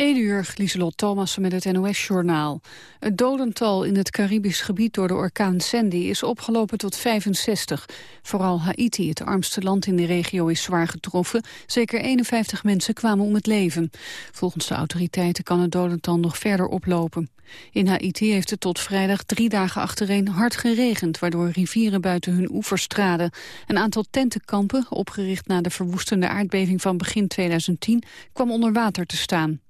1 uur, Lieselot Thomas met het NOS-journaal. Het dodental in het Caribisch gebied door de orkaan Sandy is opgelopen tot 65. Vooral Haiti, het armste land in de regio, is zwaar getroffen. Zeker 51 mensen kwamen om het leven. Volgens de autoriteiten kan het dodental nog verder oplopen. In Haiti heeft het tot vrijdag drie dagen achtereen hard geregend... waardoor rivieren buiten hun oevers traden. Een aantal tentenkampen, opgericht na de verwoestende aardbeving van begin 2010... kwam onder water te staan.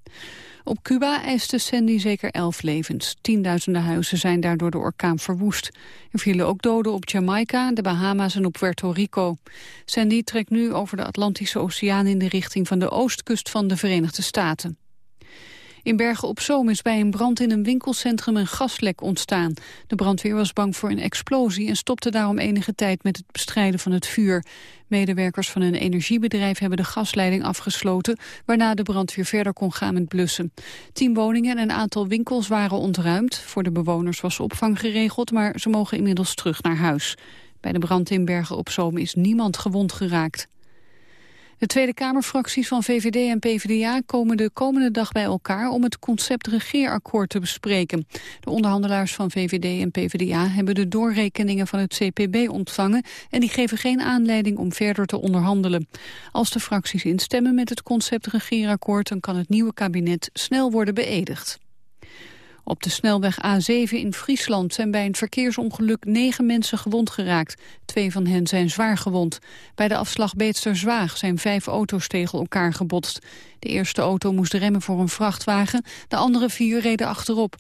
Op Cuba eiste Sandy zeker elf levens. Tienduizenden huizen zijn daardoor de orkaan verwoest. Er vielen ook doden op Jamaica, de Bahama's en op Puerto Rico. Sandy trekt nu over de Atlantische Oceaan in de richting van de oostkust van de Verenigde Staten. In Bergen op Zoom is bij een brand in een winkelcentrum een gaslek ontstaan. De brandweer was bang voor een explosie en stopte daarom enige tijd met het bestrijden van het vuur. Medewerkers van een energiebedrijf hebben de gasleiding afgesloten, waarna de brandweer verder kon gaan met blussen. Tien woningen en een aantal winkels waren ontruimd. Voor de bewoners was opvang geregeld, maar ze mogen inmiddels terug naar huis. Bij de brand in Bergen op Zoom is niemand gewond geraakt. De Tweede Kamerfracties van VVD en PvdA komen de komende dag bij elkaar om het concept regeerakkoord te bespreken. De onderhandelaars van VVD en PvdA hebben de doorrekeningen van het CPB ontvangen en die geven geen aanleiding om verder te onderhandelen. Als de fracties instemmen met het concept regeerakkoord, dan kan het nieuwe kabinet snel worden beëdigd. Op de snelweg A7 in Friesland zijn bij een verkeersongeluk negen mensen gewond geraakt. Twee van hen zijn zwaar gewond. Bij de afslag Beetster-Zwaag zijn vijf auto's tegen elkaar gebotst. De eerste auto moest remmen voor een vrachtwagen, de andere vier reden achterop.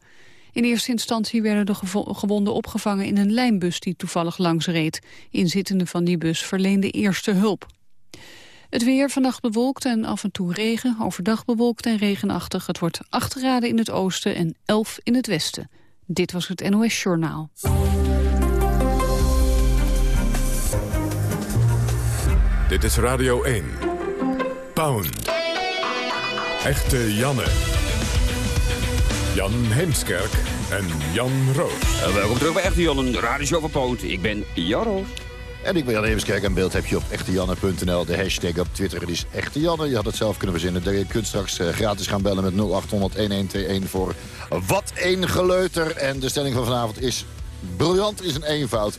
In eerste instantie werden de gewonden opgevangen in een lijnbus die toevallig langs reed. Inzittenden van die bus verleende eerste hulp. Het weer vannacht bewolkt en af en toe regen. Overdag bewolkt en regenachtig. Het wordt 8 graden in het oosten en 11 in het westen. Dit was het NOS Journaal. Dit is Radio 1. Pound. Echte Janne. Jan Heemskerk en Jan Roos. En welkom terug bij Echte Janne, de radio van Pound. Ik ben Jan Roos. En ik wil Jan even kijken. Een beeld heb je op echtejanne.nl. De hashtag op Twitter is echtejanne. Je had het zelf kunnen verzinnen. Je kunt straks eh, gratis gaan bellen met 0800-1121 voor wat een geleuter. En de stelling van vanavond is briljant is een eenvoud.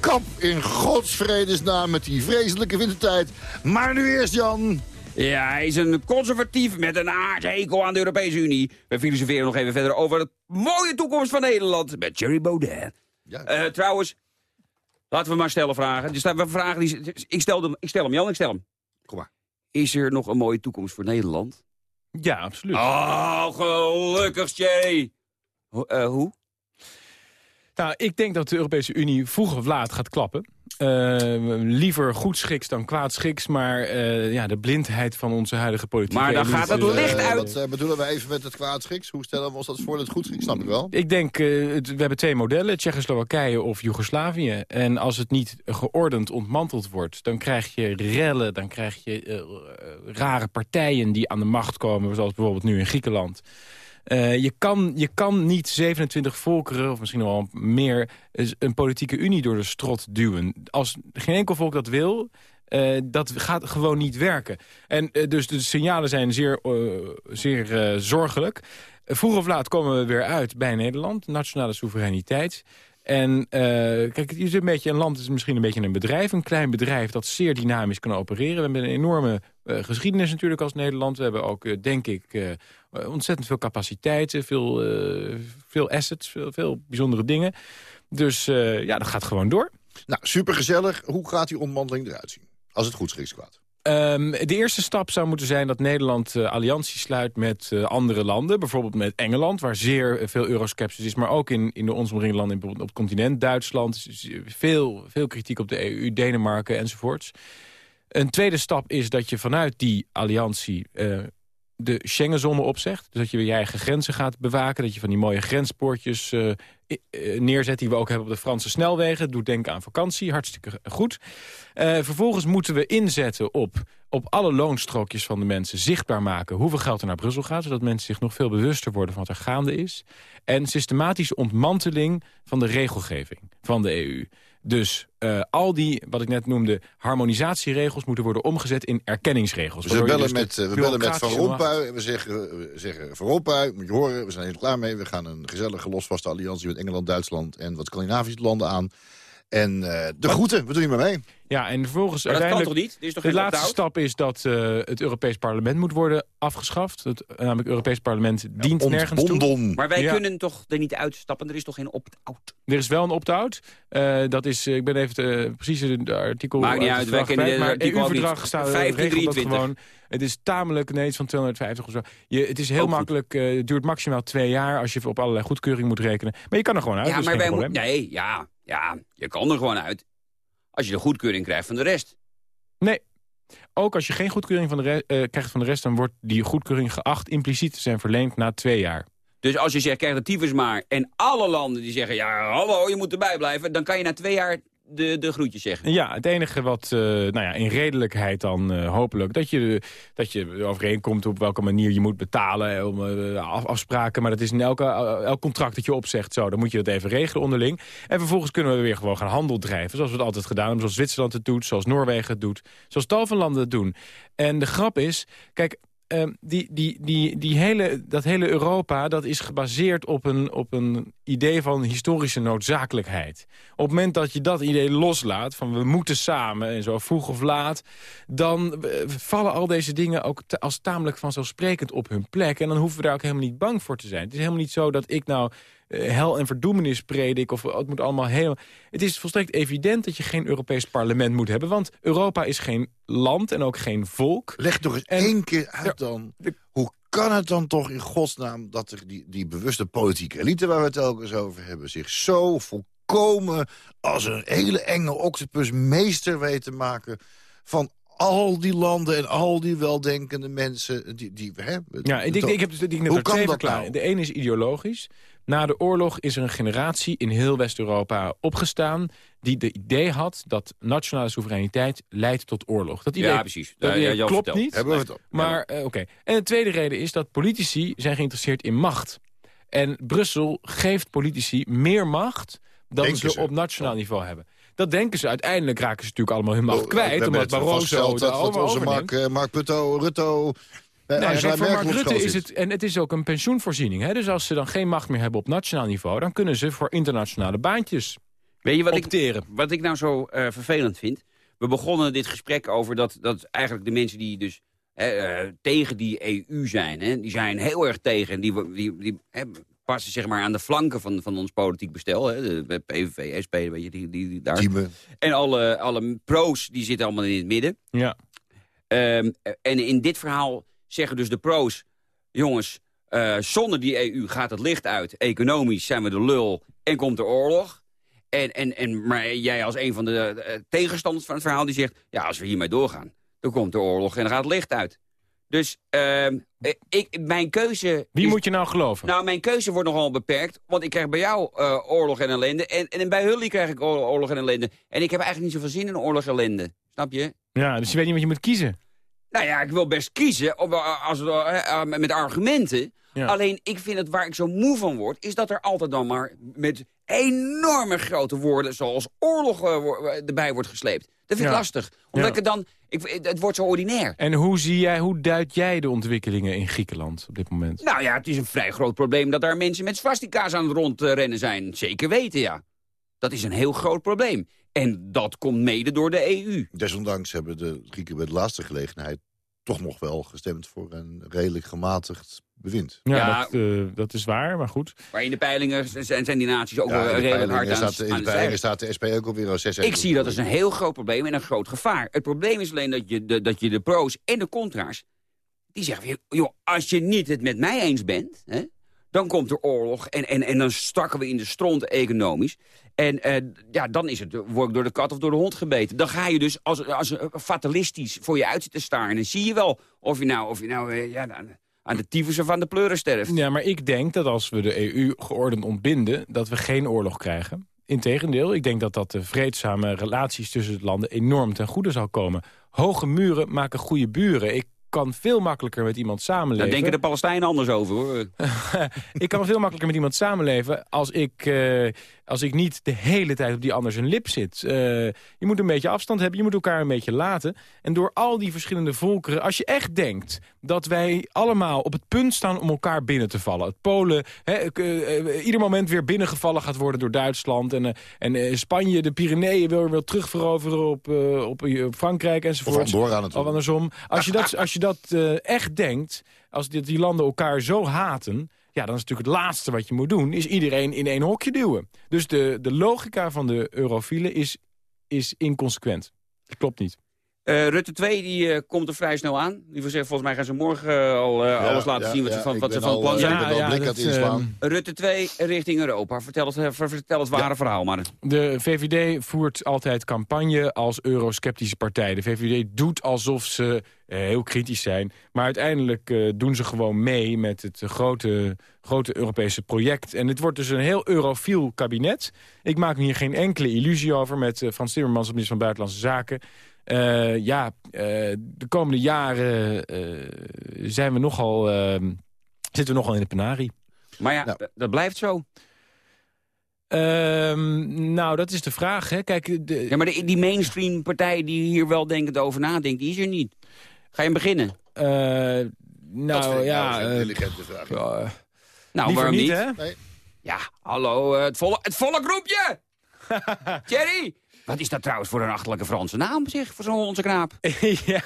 Kap in godsvredesnaam met die vreselijke wintertijd. Maar nu eerst Jan... Ja, hij is een conservatief met een aardhekel aan de Europese Unie. We filosoferen nog even verder over de mooie toekomst van Nederland met Jerry Baudet. Ja. Uh, trouwens, Laten we maar stellen vragen. Dus we vragen die, ik, stel hem, ik stel hem, Jan, ik stel hem. Kom maar. Is er nog een mooie toekomst voor Nederland? Ja, absoluut. Oh, gelukkig, Jay. Uh, hoe? Nou, ik denk dat de Europese Unie vroeg of laat gaat klappen. Uh, liever goed schiks dan kwaad schiks, maar uh, ja, de blindheid van onze huidige politiek. Maar dan gaat het licht uit. Wat uh, bedoelen wij even met het kwaad schiks? Hoe stellen we ons dat voor? Het goed schiks snap ik wel. Ik denk, het, we hebben twee modellen, Tsjechoslowakije of Joegoslavië. En als het niet geordend ontmanteld wordt, dan krijg je rellen, dan krijg je rare partijen die aan de macht komen, zoals bijvoorbeeld nu in Griekenland. Uh, je, kan, je kan niet 27 volkeren, of misschien wel meer... een politieke unie door de strot duwen. Als geen enkel volk dat wil, uh, dat gaat gewoon niet werken. En uh, dus de signalen zijn zeer, zeer zorgelijk. vroeg of laat komen we weer uit bij Nederland. Nationale soevereiniteit. En kijk, het is een, beetje, een land is misschien een beetje een bedrijf. Een klein bedrijf dat zeer dynamisch kan opereren. We hebben een enorme geschiedenis natuurlijk als Nederland. We hebben ook, denk ik, eh, ontzettend veel capaciteiten, veel, uh, veel assets, veel, veel, bijzondere dingen. Dus uh, ja, dat gaat gewoon door. Nou, supergezellig. Hoe gaat die ontmanteling eruit zien? Als het goed schiks kwaad. Um, de eerste stap zou moeten zijn dat Nederland uh, allianties sluit met uh, andere landen. Bijvoorbeeld met Engeland, waar zeer veel euroskepsis is. Maar ook in, in de ons omringende landen, op het continent. Duitsland, veel, veel kritiek op de EU, Denemarken enzovoorts. Een tweede stap is dat je vanuit die alliantie... De Schengenzone opzegt. Dus dat je je eigen grenzen gaat bewaken. Dat je van die mooie grenspoortjes uh, neerzet die we ook hebben op de Franse snelwegen. Doet denken aan vakantie, hartstikke goed. Uh, vervolgens moeten we inzetten op, op alle loonstrookjes van de mensen... zichtbaar maken hoeveel geld er naar Brussel gaat... zodat mensen zich nog veel bewuster worden van wat er gaande is. En systematische ontmanteling van de regelgeving van de EU. Dus uh, al die, wat ik net noemde, harmonisatieregels... moeten worden omgezet in erkenningsregels. Dus we bellen, dus met, we bellen met Van Rompuy en we zeggen, we zeggen... Van Rompuy, moet je horen, we zijn er klaar mee. We gaan een gezellige losvaste alliantie met Engeland, Duitsland... en wat Scandinavische landen aan. En uh, de groeten, we doen je maar mee. Ja, en vervolgens maar dat kan toch niet? Is toch de laatste stap is dat uh, het Europees Parlement moet worden afgeschaft. Het, namelijk Europees Parlement dient nergens toe. Maar wij kunnen toch er niet uitstappen? Er is toch geen opt-out? Er is wel een opt-out. Uh, dat is, ik ben even precies de artikel... Maakt niet uit, wij kennen Maar het EU-verdrag staat 15, gewoon... Het is tamelijk, nee, het is van 250 of zo. Je, het is heel makkelijk, uh, het duurt maximaal twee jaar... als je op allerlei goedkeuring moet rekenen. Maar je kan er gewoon uit, ja, maar wij Nee, ja, ja, je kan er gewoon uit. Als je de goedkeuring krijgt van de rest. Nee. Ook als je geen goedkeuring van de uh, krijgt van de rest... dan wordt die goedkeuring geacht impliciet te zijn verleend na twee jaar. Dus als je zegt, krijg de tyfus maar... en alle landen die zeggen, ja, hallo, je moet erbij blijven... dan kan je na twee jaar de, de groetjes zeggen. Ja, het enige wat uh, nou ja, in redelijkheid dan uh, hopelijk... Dat je, dat je overeenkomt op welke manier je moet betalen... om uh, afspraken, maar dat is in elke, elk contract dat je opzegt zo. Dan moet je dat even regelen onderling. En vervolgens kunnen we weer gewoon gaan handel drijven. Zoals we het altijd gedaan hebben. Zoals Zwitserland het doet, zoals Noorwegen het doet. Zoals tal van landen het doen. En de grap is, kijk, Ehm, die, die, die, die hele, dat hele Europa dat is gebaseerd op een, op een idee van historische noodzakelijkheid. Op het moment dat je dat idee loslaat, van we moeten samen en zo vroeg of laat... dan eh, vallen al deze dingen ook als tamelijk vanzelfsprekend op hun plek. En dan hoeven we daar ook helemaal niet bang voor te zijn. Het is helemaal niet zo dat ik nou hel en verdoemenis predik. Of het moet allemaal heel... Het is volstrekt evident dat je geen Europees parlement moet hebben. Want Europa is geen land en ook geen volk. Leg toch eens één keer uit dan. Hoe kan het dan toch in godsnaam dat er die, die bewuste politieke elite... waar we het telkens over hebben, zich zo volkomen als een hele enge octopus meester weet te maken... van al die landen en al die weldenkende mensen. Die, die, hè, ja, ik, denk, ik heb dus, ik Hoe kan dat nou? De ene is ideologisch. Na de oorlog is er een generatie in heel West-Europa opgestaan... die de idee had dat nationale soevereiniteit leidt tot oorlog. Dat idee, ja, precies. Dat ja, klopt niet. Hebben we het Maar, uh, oké. En de tweede reden is dat politici zijn geïnteresseerd in macht. En Brussel geeft politici meer macht dan ze, op nationaal niveau hebben. Dat denken ze. Uiteindelijk raken ze natuurlijk allemaal hun macht kwijt. Omdat Barroso dat onze Mark, uh, Mark Putto, Rutto... Nee, kijk, voor Mark Rutte is het, en het is ook een pensioenvoorziening. Hè? Dus als ze dan geen macht meer hebben op nationaal niveau... dan kunnen ze voor internationale baantjes Weet je wat opteren. Ik, wat ik nou zo uh, vervelend vind? We begonnen dit gesprek over dat, dat eigenlijk de mensen die dus uh, tegen die EU zijn... Hè, die zijn heel erg tegen. Die, die, die passen zeg maar aan de flanken van, van ons politiek bestel. Hè, de PVV, SP, weet je, die, die, daar. En alle, alle pro's die zitten allemaal in het midden. Ja. Um, en in dit verhaal zeggen dus de pro's... jongens, uh, zonder die EU gaat het licht uit. Economisch zijn we de lul en komt de oorlog. En, en, en, maar jij als een van de uh, tegenstanders van het verhaal... die zegt, ja, als we hiermee doorgaan, dan komt de oorlog en dan gaat het licht uit. Dus uh, ik, mijn keuze... Wie moet je nou geloven? Nou, mijn keuze wordt nogal beperkt. Want ik krijg bij jou uh, oorlog en ellende. En, en bij Hully krijg ik oorlog en ellende. En ik heb eigenlijk niet zoveel zin in oorlog en ellende. Snap je? Ja, dus je weet niet wat je moet kiezen. Nou ja, ik wil best kiezen op, eh, als, uh, met argumenten. Alleen, ik vind het waar ik zo moe van word... is dat er altijd dan maar met enorme grote woorden... zoals oorlog erbij wordt gesleept. Dat vind ik lastig. Omdat ik het dan... Ik, het wordt zo ordinair. En hoe, zie jij, hoe duid jij de ontwikkelingen in Griekenland op dit moment? Nou ja, het is een vrij groot probleem... dat daar mensen met swastika's aan het rondrennen zijn. Zeker weten, ja. Dat is een heel groot probleem. En dat komt mede door de EU. Desondanks hebben de Grieken bij de laatste gelegenheid... toch nog wel gestemd voor een redelijk gematigd bewind. Ja, ja dat, uh, dat, is waar, maar goed. Maar in de peilingen zijn, zijn die naties ook wel redelijk hard aan, staat, In de peilingen staat de SP ook alweer al zes Ik zie dat als een heel groot probleem en een groot gevaar. Het probleem is alleen dat je de, dat je de pro's en de contra's... die zeggen, joh, als je niet het met mij eens bent... Hè, dan komt er oorlog en, en, en dan stakken we in de stront economisch. En uh, ja, dan is het, word ik door de kat of door de hond gebeten. Dan ga je dus als, als fatalistisch voor je uit zitten staren. En dan zie je wel of je nou, of je nou uh, ja, aan de tyfus of aan de pleuren sterft. Ja, maar ik denk dat als we de EU geordend ontbinden... dat we geen oorlog krijgen. Integendeel, ik denk dat dat de vreedzame relaties tussen de landen enorm ten goede zal komen. Hoge muren maken goede buren. Ik kan veel makkelijker met iemand samenleven. Daar denken de Palestijnen anders over, hoor. ik kan veel makkelijker met iemand samenleven als ik, uh, als ik niet de hele tijd op die ander zijn lip zit. Eh, je moet een beetje afstand hebben, je moet elkaar een beetje laten. En door al die verschillende volkeren, als je echt denkt... dat wij allemaal op het punt staan om elkaar binnen te vallen. Het Polen uh, ieder moment weer binnengevallen gaat worden door Duitsland... en, en Spanje, de Pyreneeën wil weer terugveroveren op, op, op, Frankrijk enzovoort. Of andersom. Als je dat, als je dat echt denkt, als die, die landen elkaar zo haten ja, dan is natuurlijk het laatste wat je moet doen... is iedereen in één hokje duwen. Dus de, de logica van de eurofielen is, is inconsequent. Dat klopt niet. Uh, Rutte 2 die, uh, komt er vrij snel aan. Die zeggen, volgens mij gaan ze morgen uh, al ja, alles laten ja, zien wat, ja, ze van, wat ze van plan zijn. Ja, dat, inslaan. Rutte 2 richting Europa. Vertel het, vertel het ware verhaal maar. De VVD voert altijd campagne als eurosceptische partij. De VVD doet alsof ze heel kritisch zijn. Maar uiteindelijk doen ze gewoon mee met het grote, grote Europese project. En het wordt dus een heel eurofiel kabinet. Ik maak me hier geen enkele illusie over met Frans Timmermans, minister van Buitenlandse Zaken... Uh, ja, uh, de komende jaren uh, zijn we nogal, ehm, zitten we nogal in de penarie. Maar ja, nou. dat blijft zo. Ehm, nou, dat is de vraag. Hè. Kijk, de... Ja, maar de, die mainstream partij die hier wel denkend over nadenkt, die is er niet. Ga je hem beginnen? nou, ja... een intelligente vraag. nou, waarom niet? niet? Hè? Nee. Ja, hallo, het volle, het volle groepje! Thierry! Wat is dat trouwens voor een achterlijke Franse naam, zeg, voor zo'n onze knaap? ja,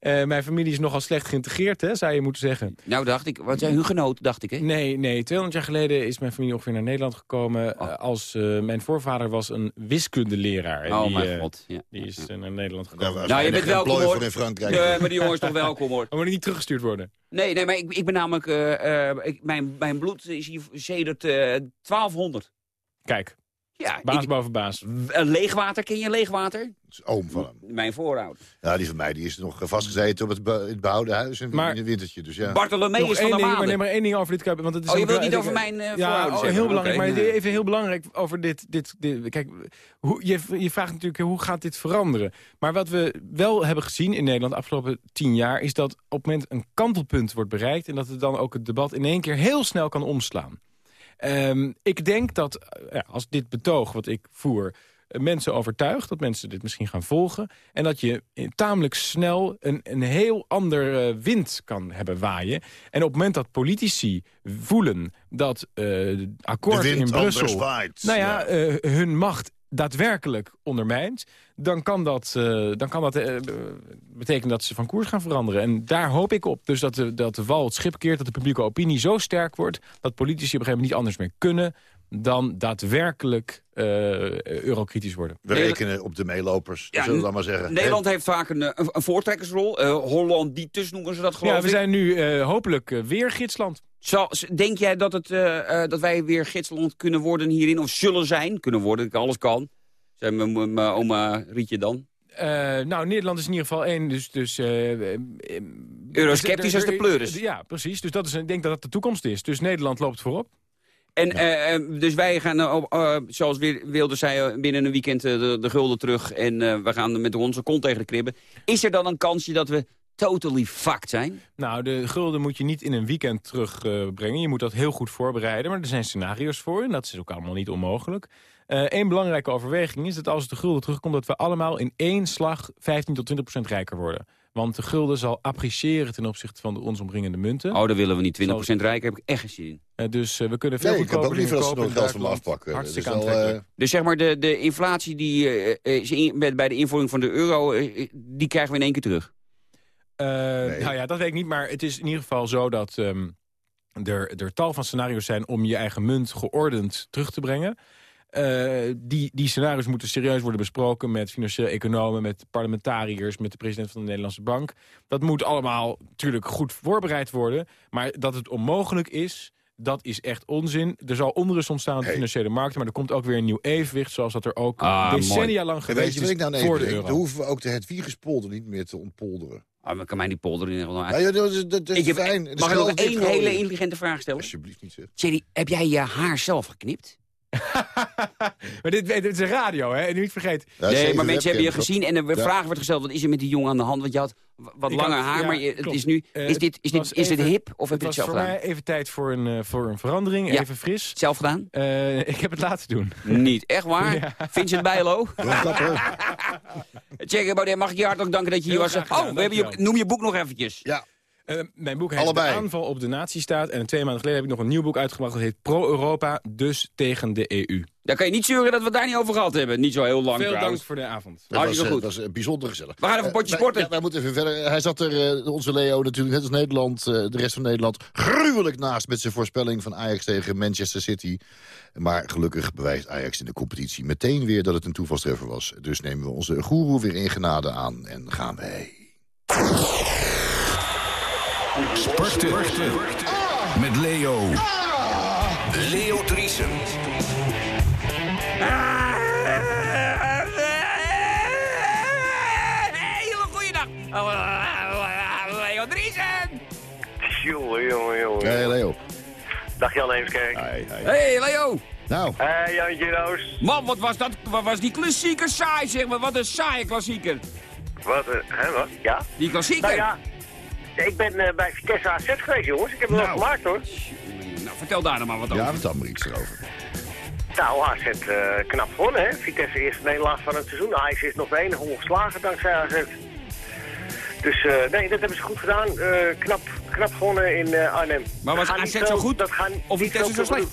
uh, mijn familie is nogal slecht geïntegreerd, hè, zou je moeten zeggen. Nou, dacht ik, wat zijn hugenoten, dacht ik, hè? Nee, nee, 200 jaar geleden is mijn familie ongeveer naar Nederland gekomen... Oh. Uh, als uh, mijn voorvader was een wiskundeleraar. Oh, die, mijn god. Ja. Die is naar Nederland gekomen. nou, je bent welkom, hoor. in Frankrijk. Maar die jongen is toch welkom, hoor. Maar moet niet teruggestuurd worden? Nee, nee, maar ik, ik ben namelijk... Ik, mijn, mijn bloed is hier sedert 1200. Kijk. Ja, baas ik, boven baas. Leegwater, ken je leegwater? Dat is oom van hem. Mijn voorouder. Ja, die van mij die is nog vastgezeten op het, be het behouden huis in, maar, in het wintertje. Dus ja. Is van de ding, maar, nee, maar één ding over dit kabinet. Want het is oh, je wilt niet over mijn uh, ja, oh, heel belangrijk. Okay, maar even heel belangrijk over dit. dit, dit kijk, hoe, je, je vraagt natuurlijk hoe gaat dit veranderen. Maar wat we wel hebben gezien in Nederland de afgelopen tien jaar... is dat op het moment een kantelpunt wordt bereikt... en dat het dan ook het debat in één keer heel snel kan omslaan. Um, ik denk dat ja, als dit betoog wat ik voer mensen overtuigt, dat mensen dit misschien gaan volgen... en dat je tamelijk snel een, een heel ander wind kan hebben waaien. En op het moment dat politici voelen dat uh, akkoorden in Brussel... Nou ja, ja. Uh, hun macht daadwerkelijk ondermijnt... dan kan dat, uh, dan kan dat uh, betekenen dat ze van koers gaan veranderen. En daar hoop ik op. Dus dat de, dat de wal het schip keert, dat de publieke opinie zo sterk wordt... dat politici op een gegeven moment niet anders meer kunnen... dan daadwerkelijk uh, eurokritisch worden. We rekenen op de meelopers, ja, zullen we dan maar zeggen. Nederland heeft vaak een, een, een voortrekkersrol. Holland, die tussen noemen ze dat geloof ja, we zijn nu hopelijk weer gidsland. Zal, denk jij dat, het, uh, uh, dat wij weer gidsland kunnen worden hierin? Of zullen zijn? Kunnen worden, alles kan. Zijn mijn oma Rietje dan? Uh, nou, Nederland is in ieder geval één, dus... dus Eurosceptisch als de pleuris. Ja, precies. Dus dat is, ik denk dat dat de toekomst is. Dus Nederland loopt voorop. En ja. uh, dus wij gaan, uh, zoals Wilde zei, binnen een weekend de, de gulden terug... en we gaan met onze kont tegen de kribben. Is er dan een kansje dat we totally fucked zijn? Nou, de gulden moet je niet in een weekend terugbrengen. Uh, je moet dat heel goed voorbereiden, maar er zijn scenario's voor... en dat is ook allemaal niet onmogelijk. Eén uh, belangrijke overweging is dat als de gulden terugkomt... dat we allemaal in één slag 15 tot 20 procent rijker worden. Want de gulden zal appreciëren ten opzichte van de ons omringende munten. Oh, dan willen we niet 20 procent rijker, heb ik echt geen zin in. Uh, dus we kunnen veel nee, goedkoper ik heb ook liever dat ze nog geld van me afpakken. Hartstikke dus, al, dus zeg maar, de, de inflatie die in, bij de invoering van de euro... die krijgen we in één keer terug? Nee. Nou ja, dat weet ik niet, maar het is in ieder geval zo dat um, er, er tal van scenario's zijn om je eigen munt geordend terug te brengen. Uh, die, die scenario's moeten serieus worden besproken met financieel economen, met parlementariërs, met de president van de Nederlandse Bank. Dat moet allemaal natuurlijk goed voorbereid worden, maar dat het onmogelijk is, dat is echt onzin. Er zal onrust ontstaan op de hey. financiële markten... maar er komt ook weer een nieuw evenwicht... zoals dat er ook ah, decennia mooi. lang geweest weet je, is nou voor de euro. Dan hoeven we ook de Hedwigespolder niet meer te ontpolderen. Ah, maar kan mij die polder in ieder geval uit. Ja, dat is, dat is ik heb, fijn. Mag ik nog één hele intelligente vraag stellen? Alsjeblieft niet, zeg. Thierry, heb jij je haar zelf geknipt? maar dit, dit is een radio, hè? En niet vergeet. Ja, nee, maar mensen hebben je gezien en er Ja. vragen werd gesteld... wat is er met die jongen aan de hand? Want je had wat Ik langer had- haar, ja, maar je- het is nu... Eh, is dit, is het dit, is dit hip of heb Het je het was zelf voor gedaan? mij even tijd voor een, eh, voor een verandering, Ja. even fris. Zelf gedaan? Eh, ik heb het laten doen. Niet. Echt waar? Vincent Bijlo? Check, Baudet, mag ik je hartelijk danken dat je hier was. Oh, we hebben je, noem je boek nog eventjes. Ja, Eh, mijn boek heet Allebei. De aanval op de nazistaat. En twee maanden geleden heb ik nog een nieuw boek uitgebracht. Dat heet Pro-Europa, dus tegen de EU. Dan kan je niet zeuren dat we het daar niet over gehad hebben. Niet zo heel lang Veel trouwens. dank voor de avond. dat was, Hartstikke eh, goed. dat was eh, bijzonder gezellig. We gaan even een potje sporten. wij- Ja, wij moeten even verder. Hij zat er, eh, onze Leo natuurlijk, net als Nederland, eh, de rest van Nederland, gruwelijk naast met zijn voorspelling van Ajax tegen Manchester City. Maar gelukkig bewijst Ajax in de competitie meteen weer dat het een toevalstreffer was. Dus nemen we onze goeroe weer in genade aan en gaan wij... Sporten. Met Leo. Leo Driesen. Hele goeiedag. Leo Driesen. Jongen, jongen, jongen. Hey Leo. Dag Jan Eemskerk. Hey, hey. Hey Leo. Nou, Hey Jantje Roos. Man, wat was dat? Wat was die klassieker saai, zeg maar. Wat een saaie klassieker. Wat, eh, hè, wat? Ja? Die klassieker. Nou ja, ik ben eh, bij Vitesse AZ geweest, jongens. Ik heb het nog Nou. gemaakt, hoor. Nou, vertel daar nou maar wat over. ja, vertel maar iets erover. Nou, AZ eh, knap gewonnen, hè. Vitesse eerste nederlaag van het seizoen. Ajax is nog de enige ongeslagen dankzij AZ. Dus eh, nee, dat hebben ze goed gedaan. Eh, knap, knap gewonnen in eh, Arnhem. Maar was Dat AZ zo goed? Dat gaan Of Vitesse zo slecht?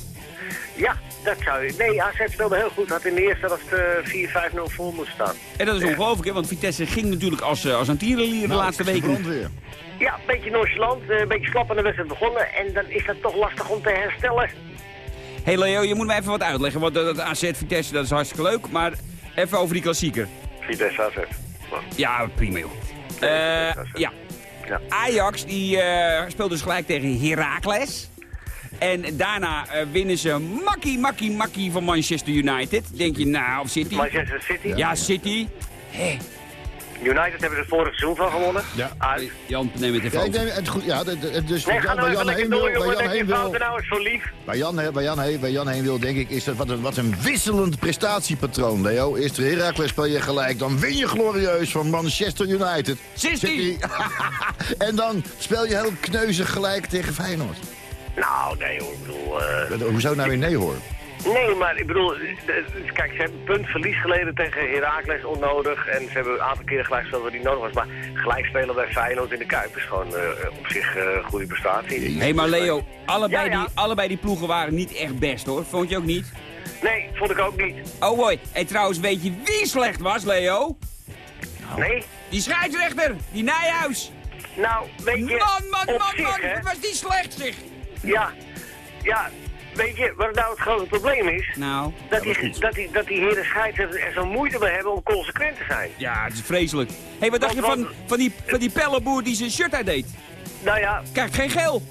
Ja, dat zou je... Nee, AZ speelde heel goed. Had in de eerste helft eh 4-5-0 voor moeten staan. En dat is ongelooflijk, hè? Want Vitesse ging natuurlijk als, als een tierenlier de Nou, laatste is weken. Ja, een beetje nonchalant, eh, een beetje slap aan de wedstrijd begonnen. En dan is dat toch lastig om te herstellen. hey Leo, je moet mij even wat uitleggen. Want dat AZ Vitesse, dat is hartstikke leuk. Maar even over die klassieker. Vitesse AZ. Ja, prima joh. Eh, ja. Ja. Ajax die eh, speelde dus gelijk tegen Heracles. En daarna eh, winnen ze makkie, makkie, makkie van Manchester United. Denk je, nou, of City? Manchester City. Ja, City. Hé, United hebben ze vorig seizoen van gewonnen. Ja. Uit. Jan, neem het even Ja, ik over. neem het goed. Ja, dus Nee, ga nou Jan heen wil. Jan heen wil, nou eens zo lief. Waar Jan, waar, Jan heen, waar Jan heen wil, denk ik, is dat wat een, wat een wisselend prestatiepatroon, Leo. Eerst de Heracles speel je gelijk, dan win je glorieus van Manchester United. City. en dan speel je heel kneuzig gelijk tegen Feyenoord. Nou, nee hoor, ik bedoel... eh, Hoezo nou weer nee hoor? Nee, maar ik bedoel, eh, kijk, ze hebben een punt verlies geleden tegen Heracles onnodig. En ze hebben een aantal keren gelijk gespeeld wat niet nodig was. Maar gelijk spelen bij Feyenoord in de Kuip is gewoon eh, op zich een goede prestatie. Hé, hey, maar Leo, allebei, Ja, ja. Die, allebei die ploegen waren niet echt best hoor. Vond je ook niet? Nee, vond ik ook niet. Oh mooi. En trouwens, weet je wie slecht was, Leo? Nee? Die scheidsrechter, die Nijhuis. Nou, weet je, Man, man, man, zich, man, wat was die slecht zeg. Ja, ja, weet je wat nou het grote probleem is? Nou, Dat die, dat die, dat die heren scheidsrechters er zo moeite mee hebben om consequent te zijn. ja, het is vreselijk. Hé, hey, wat dacht je Want- van, van, die, van die pellenboer die zijn shirt uitdeed? Nou ja, Krijgt geen geel.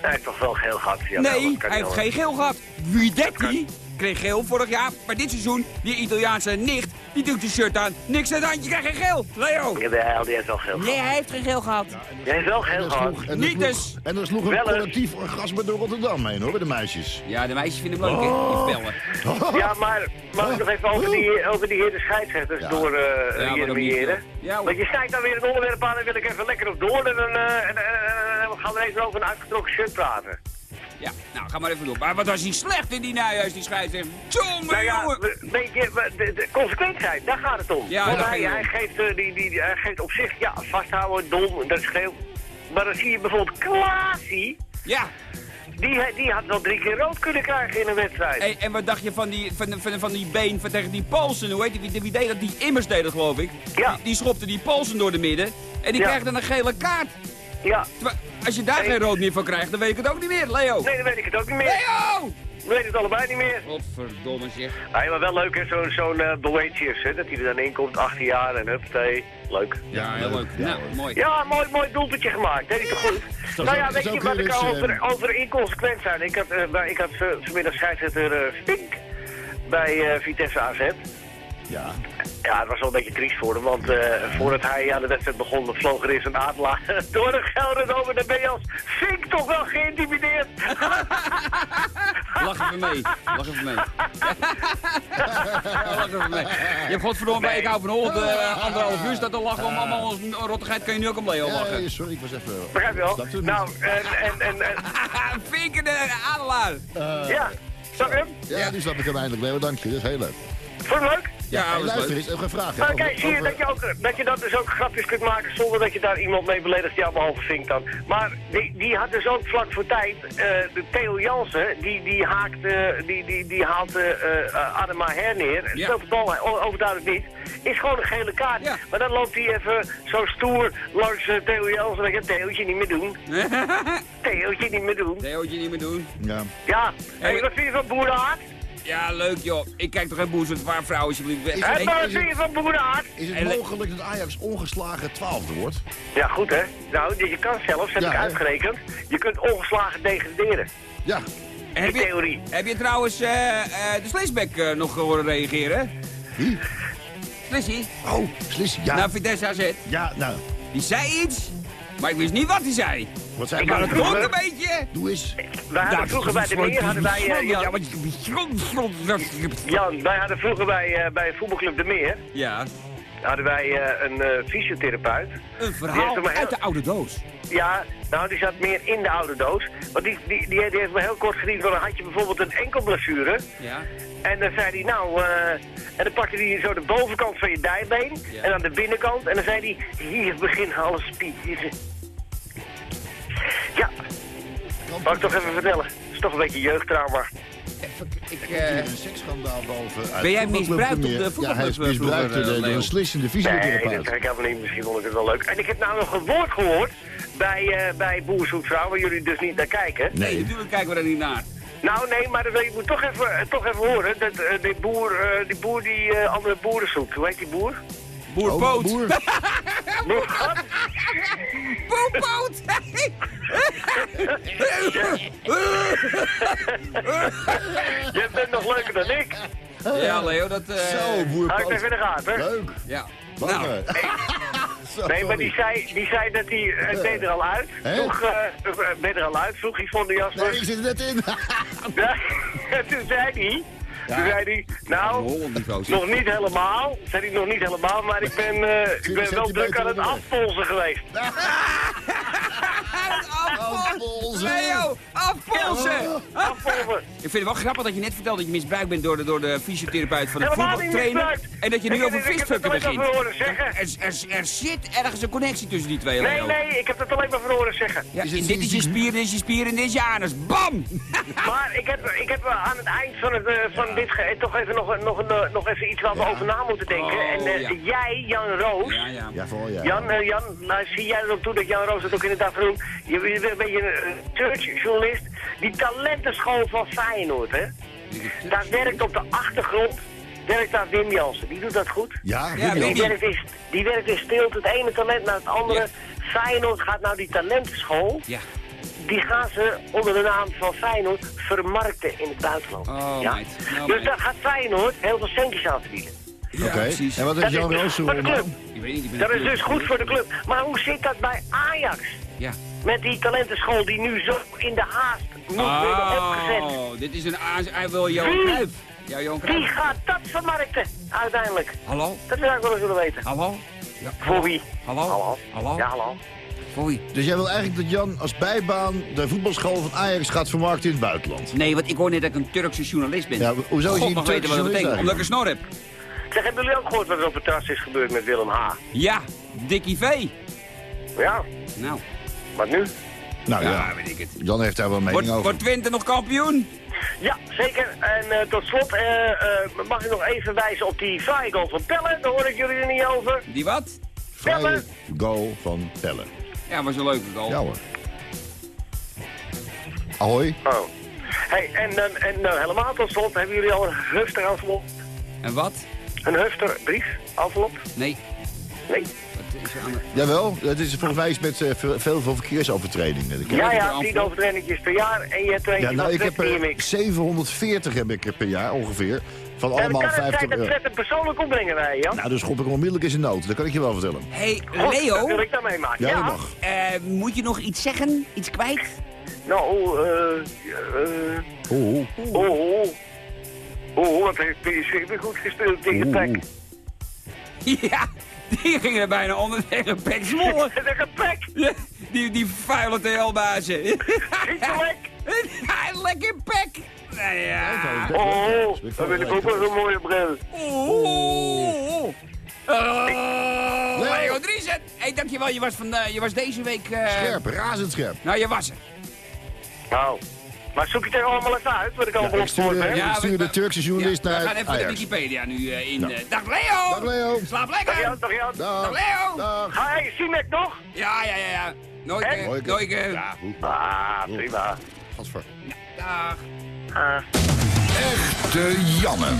hij heeft toch wel geel gehad. Ja, nou, nee, kan hij heeft geen geel gehad. Guidetti kreeg geel vorig jaar. Maar dit seizoen, die Italiaanse nicht, die doet zijn shirt aan. Niks aan het handje, krijgt geen geel. Leo. Ja, de- die heeft wel geel Nee, hij heeft geen geel gehad. Hij heeft wel geel gehad. sloeg, en Niet sloeg- dus. En er sloeg een eens. collectief orgasme door Rotterdam heen hoor, bij de meisjes. Ja, de meisjes vinden hem leuk, hè, die pellen. Ja, maar mag ik nog even over die, over die heren scheidsrechters Ja. door eh Ja, hoor. Want je snijdt dan weer een onderwerp aan en wil ik even lekker op door en dan eh, en, eh, en we gaan we even over een uitgetrokken shirt praten. Ja, nou, ga maar even door. Maar wat was hij slecht in die Nijhuis, die scheidsrechter. Jongen, Nou ja, jongen. we- weet je, de, de daar gaat het om. Ja, Want hij, hij, geeft, eh, die, die, die- hij geeft op zich, ja, vasthouden, dom, dat is geel. Maar dan zie je bijvoorbeeld Klaasie, Ja, die, die had wel drie keer rood kunnen krijgen in een wedstrijd. hey, en wat dacht je van die, van, van, van die been van tegen die Polsen? Hoe heet die? Wie, wie deed dat? Die Immers deed dat, geloof ik. Ja. Die, die schopte die Polsen door de midden. En die Ja. krijgt dan een gele kaart. Ja, als je daar geen rood meer van krijgt, dan weet ik het ook niet meer, Leo. nee, dan weet ik het ook niet meer. Leo! We weten het allebei niet meer. Godverdomme zeg. Ja, maar wel leuk hè, zo'n zo'n uh, Boetius, hè, dat hij er dan in komt, 18 jaar en huppatee. Leuk. Ja, heel leuk. nou, mooi. Ja, mooi, mooi doelpuntje gemaakt, deed hij toch goed. Nou ja, weet je wat ik over, eh, over inconsequent zijn? Ik had, eh, bij- ik had uh, vanmiddag scheidsrechter uh, Stink bij uh, Vitesse AZ. Ja. Ja, het was wel een beetje triest voor hem, want uh, voordat hij aan de wedstrijd begon, vloog er eens een adelaar door de gelden over. Dan ben je als Fink toch wel geïntimideerd. Lach even mee. Lach even mee. Lach even mee. Je hebt godverdomme bij Ik hou van Holland uh, anderhalf uur staat te lachen om allemaal ons rottigheid. Kan je nu ook om Leo lachen? Ja, sorry, ik was even... Begrijp je wel? Nou, en... en, en, en Vinkende adelaar. ja, snap je hem? Ja, nu snap ik hem eindelijk, Leo. Dank je, dat is heel leuk. Vond je het leuk? Ja, dat is luister leuk. een vraag. over- kijk, zie je over- dat je, ook, dat je dat dus ook grapjes kunt maken zonder dat je daar iemand mee beledigt die allemaal halve vinkt dan. Maar die, die had dus ook vlak voor tijd, eh, de Theo Jansen, die, die haakt, eh, die, die, die haalt eh Adema her neer, Ja. speelt de bal overduidelijk niet, is gewoon een gele kaart. Ja. Maar dan loopt hij even zo stoer langs eh, Theo Jansen en dan Theootje niet meer doen. Theootje niet meer doen. Theootje niet meer doen. Ja. Ja, Hey, hey, wat vind je van Boerenhaard? Ja, leuk joh. Ik kijk toch geen boers met waar vrouw alsjeblieft. Wat vind je van Boerenhaard? Is het En mogelijk dat Ajax ongeslagen twaalfde wordt? Ja, goed hè. Nou, je kan zelfs, heb Ja, ik uitgerekend, je kunt ongeslagen degraderen. Ja. heb, Die je, theorie. heb je trouwens eh, eh, de Sleesbeck eh, nog horen reageren? Wie? Slissie? Oh, Slis. Ja. Naar Vitesse AZ. ja, nou. Die zei iets, maar ik wist niet wat hij zei. Wat zei Ik je? kan Het klonk een beetje... Doe eens. Wij hadden vroeger bij de Meer, hadden wij, Ja, Jan, want je... Jan, wij hadden vroeger bij, eh, bij voetbalclub de Meer, Ja, hadden wij eh, een fysiotherapeut. een verhaal er maar heel- uit de oude doos. Ja, nou die zat meer in de oude doos. Want die, die, die, die heeft me heel kort gediend, want dan had je bijvoorbeeld een enkelblessure. Ja. En dan zei hij, nou, eh, en dan pakte hij zo de bovenkant van je dijbeen Ja. en dan de binnenkant. En dan zei hij, hier beginnen alle spieren. Ja, wou ik toch even vertellen. Toch een beetje jeugdtrauma. Ik, Er eh, is een seksschandaal boven. Ben jij misbruikt op de voetbalclub Ja, hij is vroeger, misbruikt door eh, een slissende Nee, dat fysiotherapeut. krijg ik helemaal niet. Misschien vond ik het wel leuk. En ik heb nou nog een woord gehoord bij, eh bij Boer Zoekt Vrouw, waar jullie dus niet naar kijken. nee, Nee. natuurlijk kijken we daar niet naar. Nou, nee, maar dat, je moet toch even, eh, toch even horen. Dat, eh, die boer, eh, die, boer die eh, andere boeren zoekt. Hoe heet die boer? Boer Oh, Poot. boer. Boer wat? Boer Poot. Je bent nog leuker dan ik. Ja, Leo, dat... eh, Zo, boer Hou ik even in de gaten. Leuk. Ja. Wat Nou. Zo, Nee, maar die zei, die zei dat hij, het deed er al uit. Vroeg, eh, eh, je er al uit? Vroeg hij van de Jasper. Nee, ik zit er net in. Ja, toen zei hij, toen zei hij, nou, nog niet helemaal. Zei hij nog niet helemaal, maar ik ben, eh, ik ben wel druk aan het afpolsen geweest. Afpolsen. Leo, afpolsen. Afpolsen. Ik vind het wel grappig dat je net vertelde dat je misbruikt bent door de, door de fysiotherapeut van de voetbaltrainer. En dat je nu Ik- over ik heb het visfucken alleen maar begint. van horen zeggen. Er, er, er zit ergens een connectie tussen die twee, Nee, Leo. nee, ik heb het alleen maar van horen zeggen. Ja, Is het dit is je spier, dit is je spier en dit is je anus. Bam! Maar ik heb, ik heb aan het eind van, het, eh, van dit ge- toch even nog, nog, eh, nog even iets waar we Ja. over na moeten denken. Oh, en eh, ja. jij, Jan Roos, Ja, ja. Ja, vooral ja. Jan, eh, Jan, nou, zie jij er ook toe dat Jan Roos het ook inderdaad vroeg? Je je bent een beetje een churchjournalist. Die talentenschool van Feyenoord, hè? Daar werkt op de achtergrond, werkt daar Wim Jansen. Die doet dat goed. Ja, Ja, Wim. Die werkt, in, die werkt in stilte, het ene talent naar het andere. Feyenoord gaat nou die talentenschool, Ja. Die gaan ze onder de naam van Feyenoord vermarkten in het buitenland. Oh, ja? meid. Oh, dus daar gaat Feyenoord heel veel centjes aan verdienen. Ja, Oké. precies. En wat heeft is Jan Roos voor de nou? club. Ik weet niet, ik ben Dat is dus goed voor de club. Maar hoe zit dat bij Ajax? Ja. Met die talentenschool die nu zo in de haast moet worden opgezet. Oh, dit is een aas... Hij wil Johan Wie? Cruijff. Ja, Johan Wie gaat dat vermarkten uiteindelijk? Hallo? Dat zou ik wel eens willen weten. Hallo? Ja. Voor wie? Hallo? Hallo? Hallo? Ja, hallo. Dus jij wil eigenlijk dat Jan als bijbaan de voetbalschool van Ajax gaat vermarkten in het buitenland? Nee, want ik hoor net dat ik een Turkse journalist ben. Ja, hoezo is hij een wat dat Turkse betekent. journalist Omdat ik een snor heb. Zeg, hebben jullie ook gehoord wat er op het terras is gebeurd met Willem H? Ja, Dikkie V. Ja, Nou, wat nu? Nou ja, ja, weet ik het. Jan heeft daar wel mening Wordt, over. wordt Twente nog kampioen? Ja, zeker. En eh, tot slot eh, eh, mag ik nog even wijzen op die vrije goal van Pellen. Daar hoor ik jullie er niet over. Die wat? Vrije goal van Pelle. Ja, was een leuke goal. Ja hoor. Ahoy. Oh. Hey, en, dan en dan helemaal tot slot, hebben jullie al een hufter envelop? En wat? Een hufter brief envelop? Nee. Nee. Is de... Jawel, het is volgens mij iets met eh, veel, veel verkeersovertredingen. Ja, ja, envelop? 10 overtredingjes per jaar en je hebt er eentje Ja, nou, ik heb Fred er Mix. 740 heb ik er per jaar ongeveer. Van Ja, allemaal kan het 50 zijn dat euro. Fred het persoonlijk opbrengen wij, Jan. Nou, dus schop ik hem onmiddellijk in zijn nood. Dat kan ik je wel vertellen. Hey, Goed, dat wil Leo. ik dan meemaken. Ja, dat mag. eh, moet je nog iets zeggen? Iets kwijt? Nou, eh... eh Oh, oh, oh. Oh, wat heeft PSV weer goed gespeeld tegen PEC. Ja, die gingen er bijna onder tegen Pek Zwolle. Tegen PEC. Ja, Die, die vuile TL-bazen. Ging. Ja, Lekker Pek. Nou ja. Oh, dan wil ik ook wel een mooie bril. Oeh. Oh, Leo Driesen. Hey, dankjewel. Je was, van, eh, je was deze week... eh, Scherp, razendscherp. Nou, je was er. Nou, maar zoek je het er allemaal eens uit, wat ik allemaal ik opgehoord stuur, heb. Ja, ik stuur we- de Turkse journalist Ja, naar we gaan even de Ajax. Wikipedia nu eh, in. eh, dag Leo! Dag Leo. Slaap Dag lekker! Jan, dag Jan. Dag Dag. Leo! Dag. Hey, Simek nog? Ja, ja, ja, ja. Nooit, eh, nooit, Ja. Ah, prima. Gasver. Dag. Echte Janne.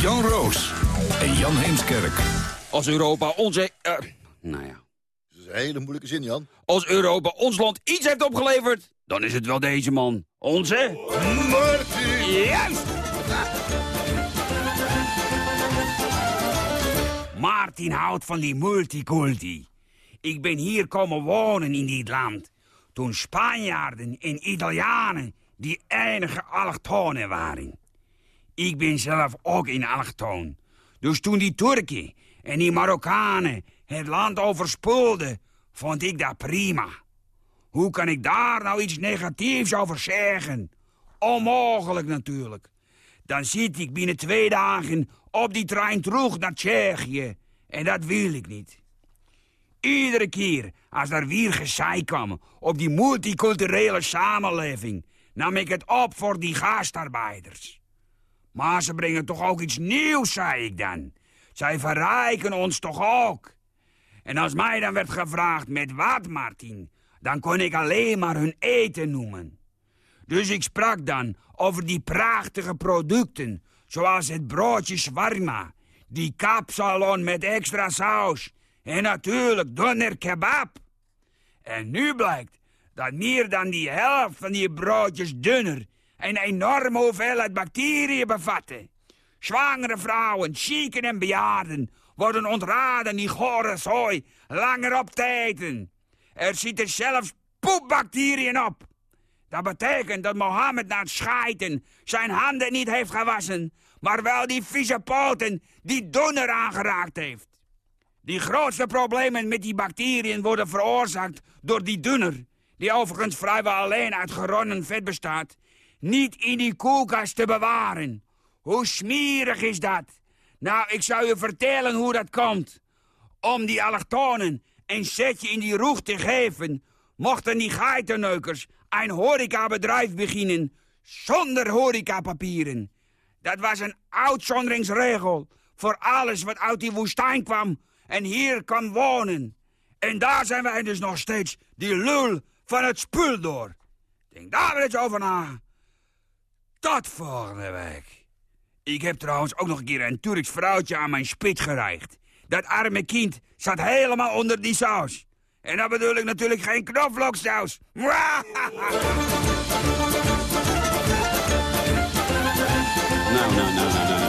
Jan Roos en Jan Heemskerk. Als Europa onze... eh, nou ja. Dat is een hele moeilijke zin, Jan. Als Europa ons land iets heeft opgeleverd, dan is het wel deze man. Onze... Juist! Martin houdt van die multiculti. Ik ben hier komen wonen in dit land. Toen Spanjaarden en Italianen die enige allochtonen waren. Ik ben zelf ook een allochtoon. Dus toen die Turken en die Marokkanen het land overspoelden, vond ik dat prima. Hoe kan ik daar nou iets negatiefs over zeggen? Onmogelijk natuurlijk. Dan zit ik binnen twee dagen op die trein terug naar Tsjechië. En dat wil ik niet. Iedere keer als er weer gezeik kwam op die multiculturele samenleving... nam ik het op voor die gastarbeiders. Maar ze brengen toch ook iets nieuws, zei ik dan. Zij verrijken ons toch ook. En als mij dan werd gevraagd met wat, Martin... dan kon ik alleen maar hun eten noemen. Dus ik sprak dan over die prachtige producten... zoals het broodje shawarma, die kapsalon met extra saus... en natuurlijk doner kebab. En nu blijkt dat meer dan die helft van die broodjes dunner... een enorme hoeveelheid bacteriën bevatten. Zwangere vrouwen, zieken en bejaarden... worden ontraden die gore zooi langer op te eten. Er zitten zelfs poepbacteriën op. Dat betekent dat Mohammed na het schijten zijn handen niet heeft gewassen... maar wel die vieze poten die donner aangeraakt heeft. Die grootste problemen met die bacteriën worden veroorzaakt door die dunner... die overigens vrijwel alleen uit geronnen vet bestaat... niet in die koelkast te bewaren. Hoe smerig is dat? Nou, ik zou je vertellen hoe dat komt. Om die allochtonen een setje in die roeg te geven... mochten die geitenneukers een horecabedrijf beginnen... zonder horecapapieren. Dat was een uitzonderingsregel voor alles wat uit die woestijn kwam... en hier kan wonen. En daar zijn wij dus nog steeds die lul van het spul door. Denk daar wel eens over na. Tot volgende week. Ik heb trouwens ook nog een keer een Turks vrouwtje aan mijn spit gereicht. Dat arme kind zat helemaal onder die saus. En dan bedoel ik natuurlijk geen knoflooksaus. Nou, nou, nou, nou, nou.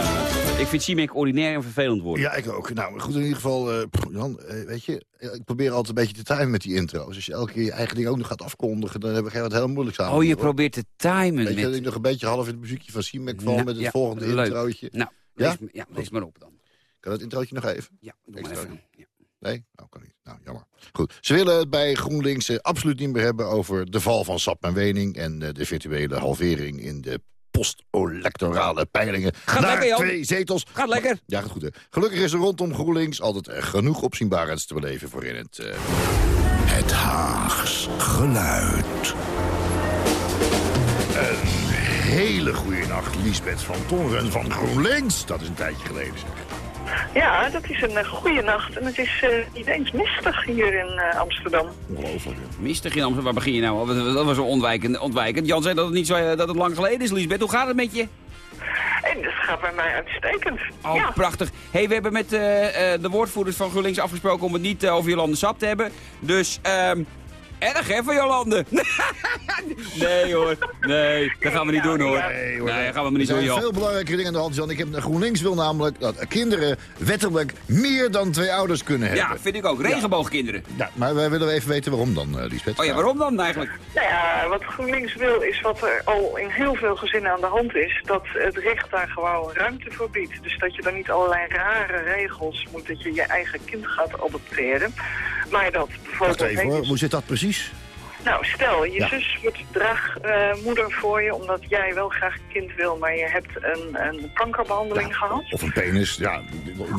Ik vind Siemek ordinair en vervelend worden. Ja, ik ook. Nou, goed, in ieder geval, eh, Jan, eh, weet je, eh, ik probeer altijd een beetje te timen met die intro's. Als je elke keer je eigen ding ook nog gaat afkondigen, dan hebben we wat heel moeilijk samen. Oh, je hoor. probeert te timen Weet je, dat ik met... nog een beetje half in het muziekje van Siemek val Nou, met het ja, volgende leuk. introotje. Nou, Ja? lees, ja, lees maar op dan. Kan dat introotje nog even? Ja, doe maar even. Ja. Nee? Nou, kan niet. Nou, jammer. Goed. Ze willen het bij GroenLinks eh, absoluut niet meer hebben over de val van Sap en Wening... en eh, de virtuele halvering in de post-electorale peilingen. Gaat naar lekker, Jan. twee zetels. Gaat lekker. Ja, gaat goed. Hè. Gelukkig is er rondom GroenLinks altijd genoeg opzienbarends te beleven voor in het... eh, Het Haags geluid. hele goede nacht, Liesbeth van Tongeren van GroenLinks. Dat is een tijdje geleden, zeg. Ja, dat is een uh, goede nacht. En het is uh, niet eens mistig hier in uh, Amsterdam. Ongelooflijk. Mistig in Amsterdam, waar begin je nou? Dat was zo ontwijkend, ontwijkend. Jan zei dat het niet zo dat het lang geleden is, Liesbeth. Hoe gaat het met je? En dat gaat bij mij uitstekend. Oh, ja. prachtig. hey, we hebben met eh, eh, de woordvoerders van GroenLinks afgesproken om het niet eh, over Jolande Sap te hebben. Dus ehm, Erg, hè, van Jolande? nee, hoor. Nee, dat gaan we niet doen, hoor. Nee, hoor. Nee, dat gaan we maar Er niet doen, zijn joh. veel belangrijke dingen aan de hand, Jan. Ik heb, GroenLinks wil namelijk dat kinderen wettelijk meer dan twee ouders kunnen hebben. Ja, vind ik ook. Regenboogkinderen. Ja, maar wij willen even weten waarom dan, eh Lisbeth. Oh ja, waarom dan eigenlijk? Nou ja, wat GroenLinks wil is wat er al in heel veel gezinnen aan de hand is. Dat het recht daar gewoon ruimte voor biedt. Dus dat je dan niet allerlei rare regels moet dat je je eigen kind gaat adopteren. Maar dat bijvoorbeeld... Wacht even hoor, hoe zit dat precies? advies Nou, stel, je Ja. zus wordt draagmoeder voor je omdat jij wel graag een kind wil, maar je hebt een, een kankerbehandeling gehad. Of een penis, ja.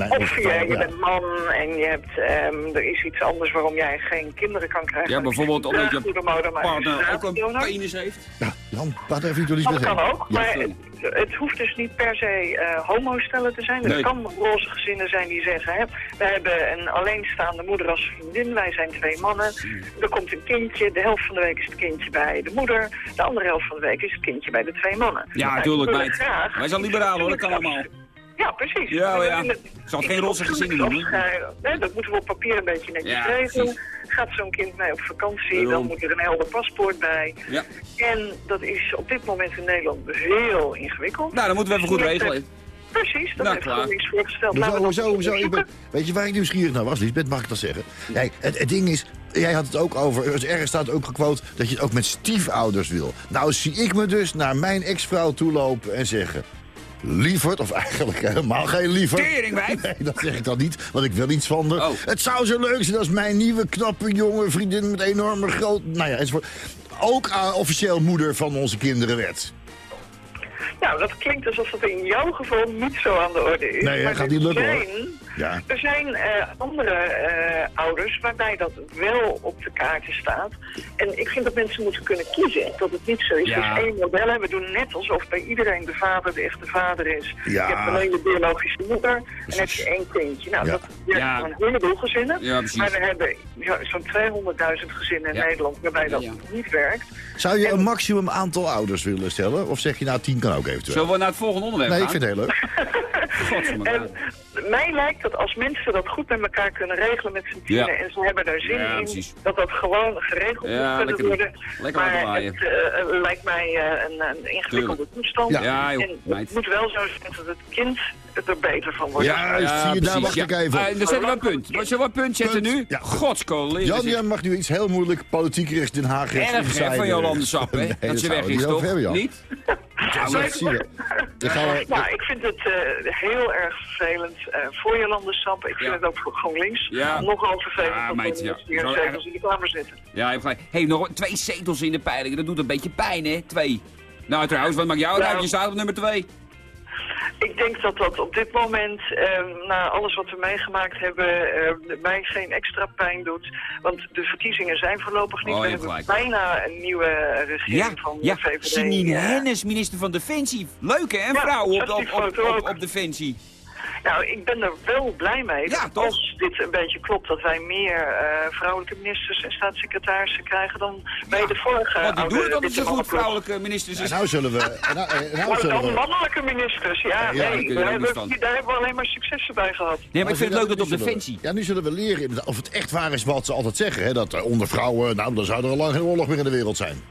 Of je, je ja. bent man en je hebt, ehm, er is iets anders waarom jij geen kinderen kan krijgen. Ja, het bijvoorbeeld omdat je partner een ook een penis heeft. Ja, Jan, praat even door Lisbeth Dat kan ook, Ja. maar het, het hoeft dus niet per se eh homostellen te zijn. Nee. Er kan roze gezinnen zijn die zeggen, hè, we hebben een alleenstaande moeder als vriendin, wij zijn twee mannen. Er komt een kindje, de helft van de week is het kindje bij de moeder, de andere helft van de week is het kindje bij de twee mannen. Ja, Nou, tuurlijk, ik wil meid. graag- Wij zijn liberaal, hoor, dat kan allemaal. Ja, precies. Ja, ja. Ik zal het geen roze gezinnen noemen. afschrijven. Nee, dat moeten we op papier een beetje netjes Ja, regelen. precies. Gaat zo'n kind mee op vakantie, dan moet er een helder paspoort bij. Ja. En dat is op dit moment in Nederland heel ingewikkeld. Nou, dan moeten we even goed regelen. Precies, dat Nou, heeft klaar. GroenLinks voorgesteld. Hoezo, dat hoezo, hoezo? Ik ben, weet je waar ik nieuwsgierig naar was, Lisbeth? Mag ik dat zeggen? Kijk, het, het ding is, jij had het ook over, ergens staat ook gequote, dat je het ook met stiefouders wil. Nou zie ik me dus naar mijn ex-vrouw toelopen en zeggen... Lieverd, of eigenlijk helemaal geen lieverd. Teringwijf. Nee, dat zeg ik dan niet, want ik wil iets van haar. Oh. Het zou zo leuk zijn als mijn nieuwe, knappe, jonge vriendin... met enorme groot... Nou ja, enzovoort. Ook eh, officieel moeder van onze kinderen werd. Nou, dat klinkt alsof dat in jouw geval niet zo aan de orde is. Nee, Maar gaat er niet lukken, hoor. zijn- Ja. Er zijn eh, andere eh, ouders waarbij dat wel op de kaarten staat. En ik vind dat mensen moeten kunnen kiezen. Dat het niet zo is. Ja. Dus één model. hè. We doen net alsof bij iedereen de vader de echte vader is. Ja. Je hebt alleen de biologische moeder. En heb je één kindje. Nou, Ja. dat werkt Ja. voor een heleboel gezinnen. Maar we hebben ja, zo'n 200.000 gezinnen in Ja. Nederland waarbij dat niet werkt. Zou je een maximum aantal ouders willen stellen? Of zeg je nou tien kan ook eventueel? Zullen we naar het volgende onderwerp Nee, ik gaan? vind het heel leuk. En mij lijkt dat als mensen dat goed met elkaar kunnen regelen met z'n tienen Ja. en ze hebben daar zin Ja, in, precies. dat dat gewoon geregeld Ja, moet kunnen lekker worden. Lekker maar het eh, eh, lijkt mij eh, een, een ingewikkelde toestand. Ja. Ja, joh, en het moet wel zo zijn dat het kind er beter van wordt. Ja, zie je, daar wacht ja. ik even op. Ah, dan zetten we een punt. Zullen we een punt zetten Punt. nu? Ja. Godskoleren. Jan, jij mag nu iets heel moeilijk politiek rechts Den Haag rechts Erg hè, van Jolande Sap, hè? Nee, dat ze weg we is, toch? hebben, Jan. Niet? Ja, maar zie je. Nou, ik vind het eh, heel erg vervelend eh, voor je landensap. Ik vind Ja. het ook voor GroenLinks. Ja. Nogal vervelend Ja, dat meid, ja. hier zetels in de Kamer zitten. Ja, je hebt gelijk. hey, nog twee zetels in de peilingen. Dat doet een beetje pijn, hè? Twee. Nou, trouwens, wat maakt jou Nou. uit? Je staat op nummer twee. Ik denk dat dat op dit moment, eh, na alles wat we meegemaakt hebben, eh, mij geen extra pijn doet. Want de verkiezingen zijn voorlopig niet. Oh, we hebben gelijk. bijna een nieuwe regering Ja, van ja. de VVD. Janine eh. Hennis, minister van Defensie. Leuk, hè? Een Ja, vrouw op, op, op, op Defensie. Nou, ik ben er wel blij mee. Ja, dat toch? Als dit een beetje klopt, dat wij meer eh, vrouwelijke ministers en staatssecretarissen krijgen dan bij de vorige Want die doen het altijd zo goed, vrouwelijke ministers. En nou zullen we... Nou, en nou Maar zullen dan we mannelijke ministers, ja. Ja, daar nee, we hebben, van. daar hebben we alleen maar successen bij gehad. Nee, maar ik vind het leuk dat op we- Defensie. Ja, nu zullen we leren of het echt waar is wat ze altijd zeggen. Hè? Dat eh, onder vrouwen, nou, dan zou er al lang geen oorlog meer in de wereld zijn.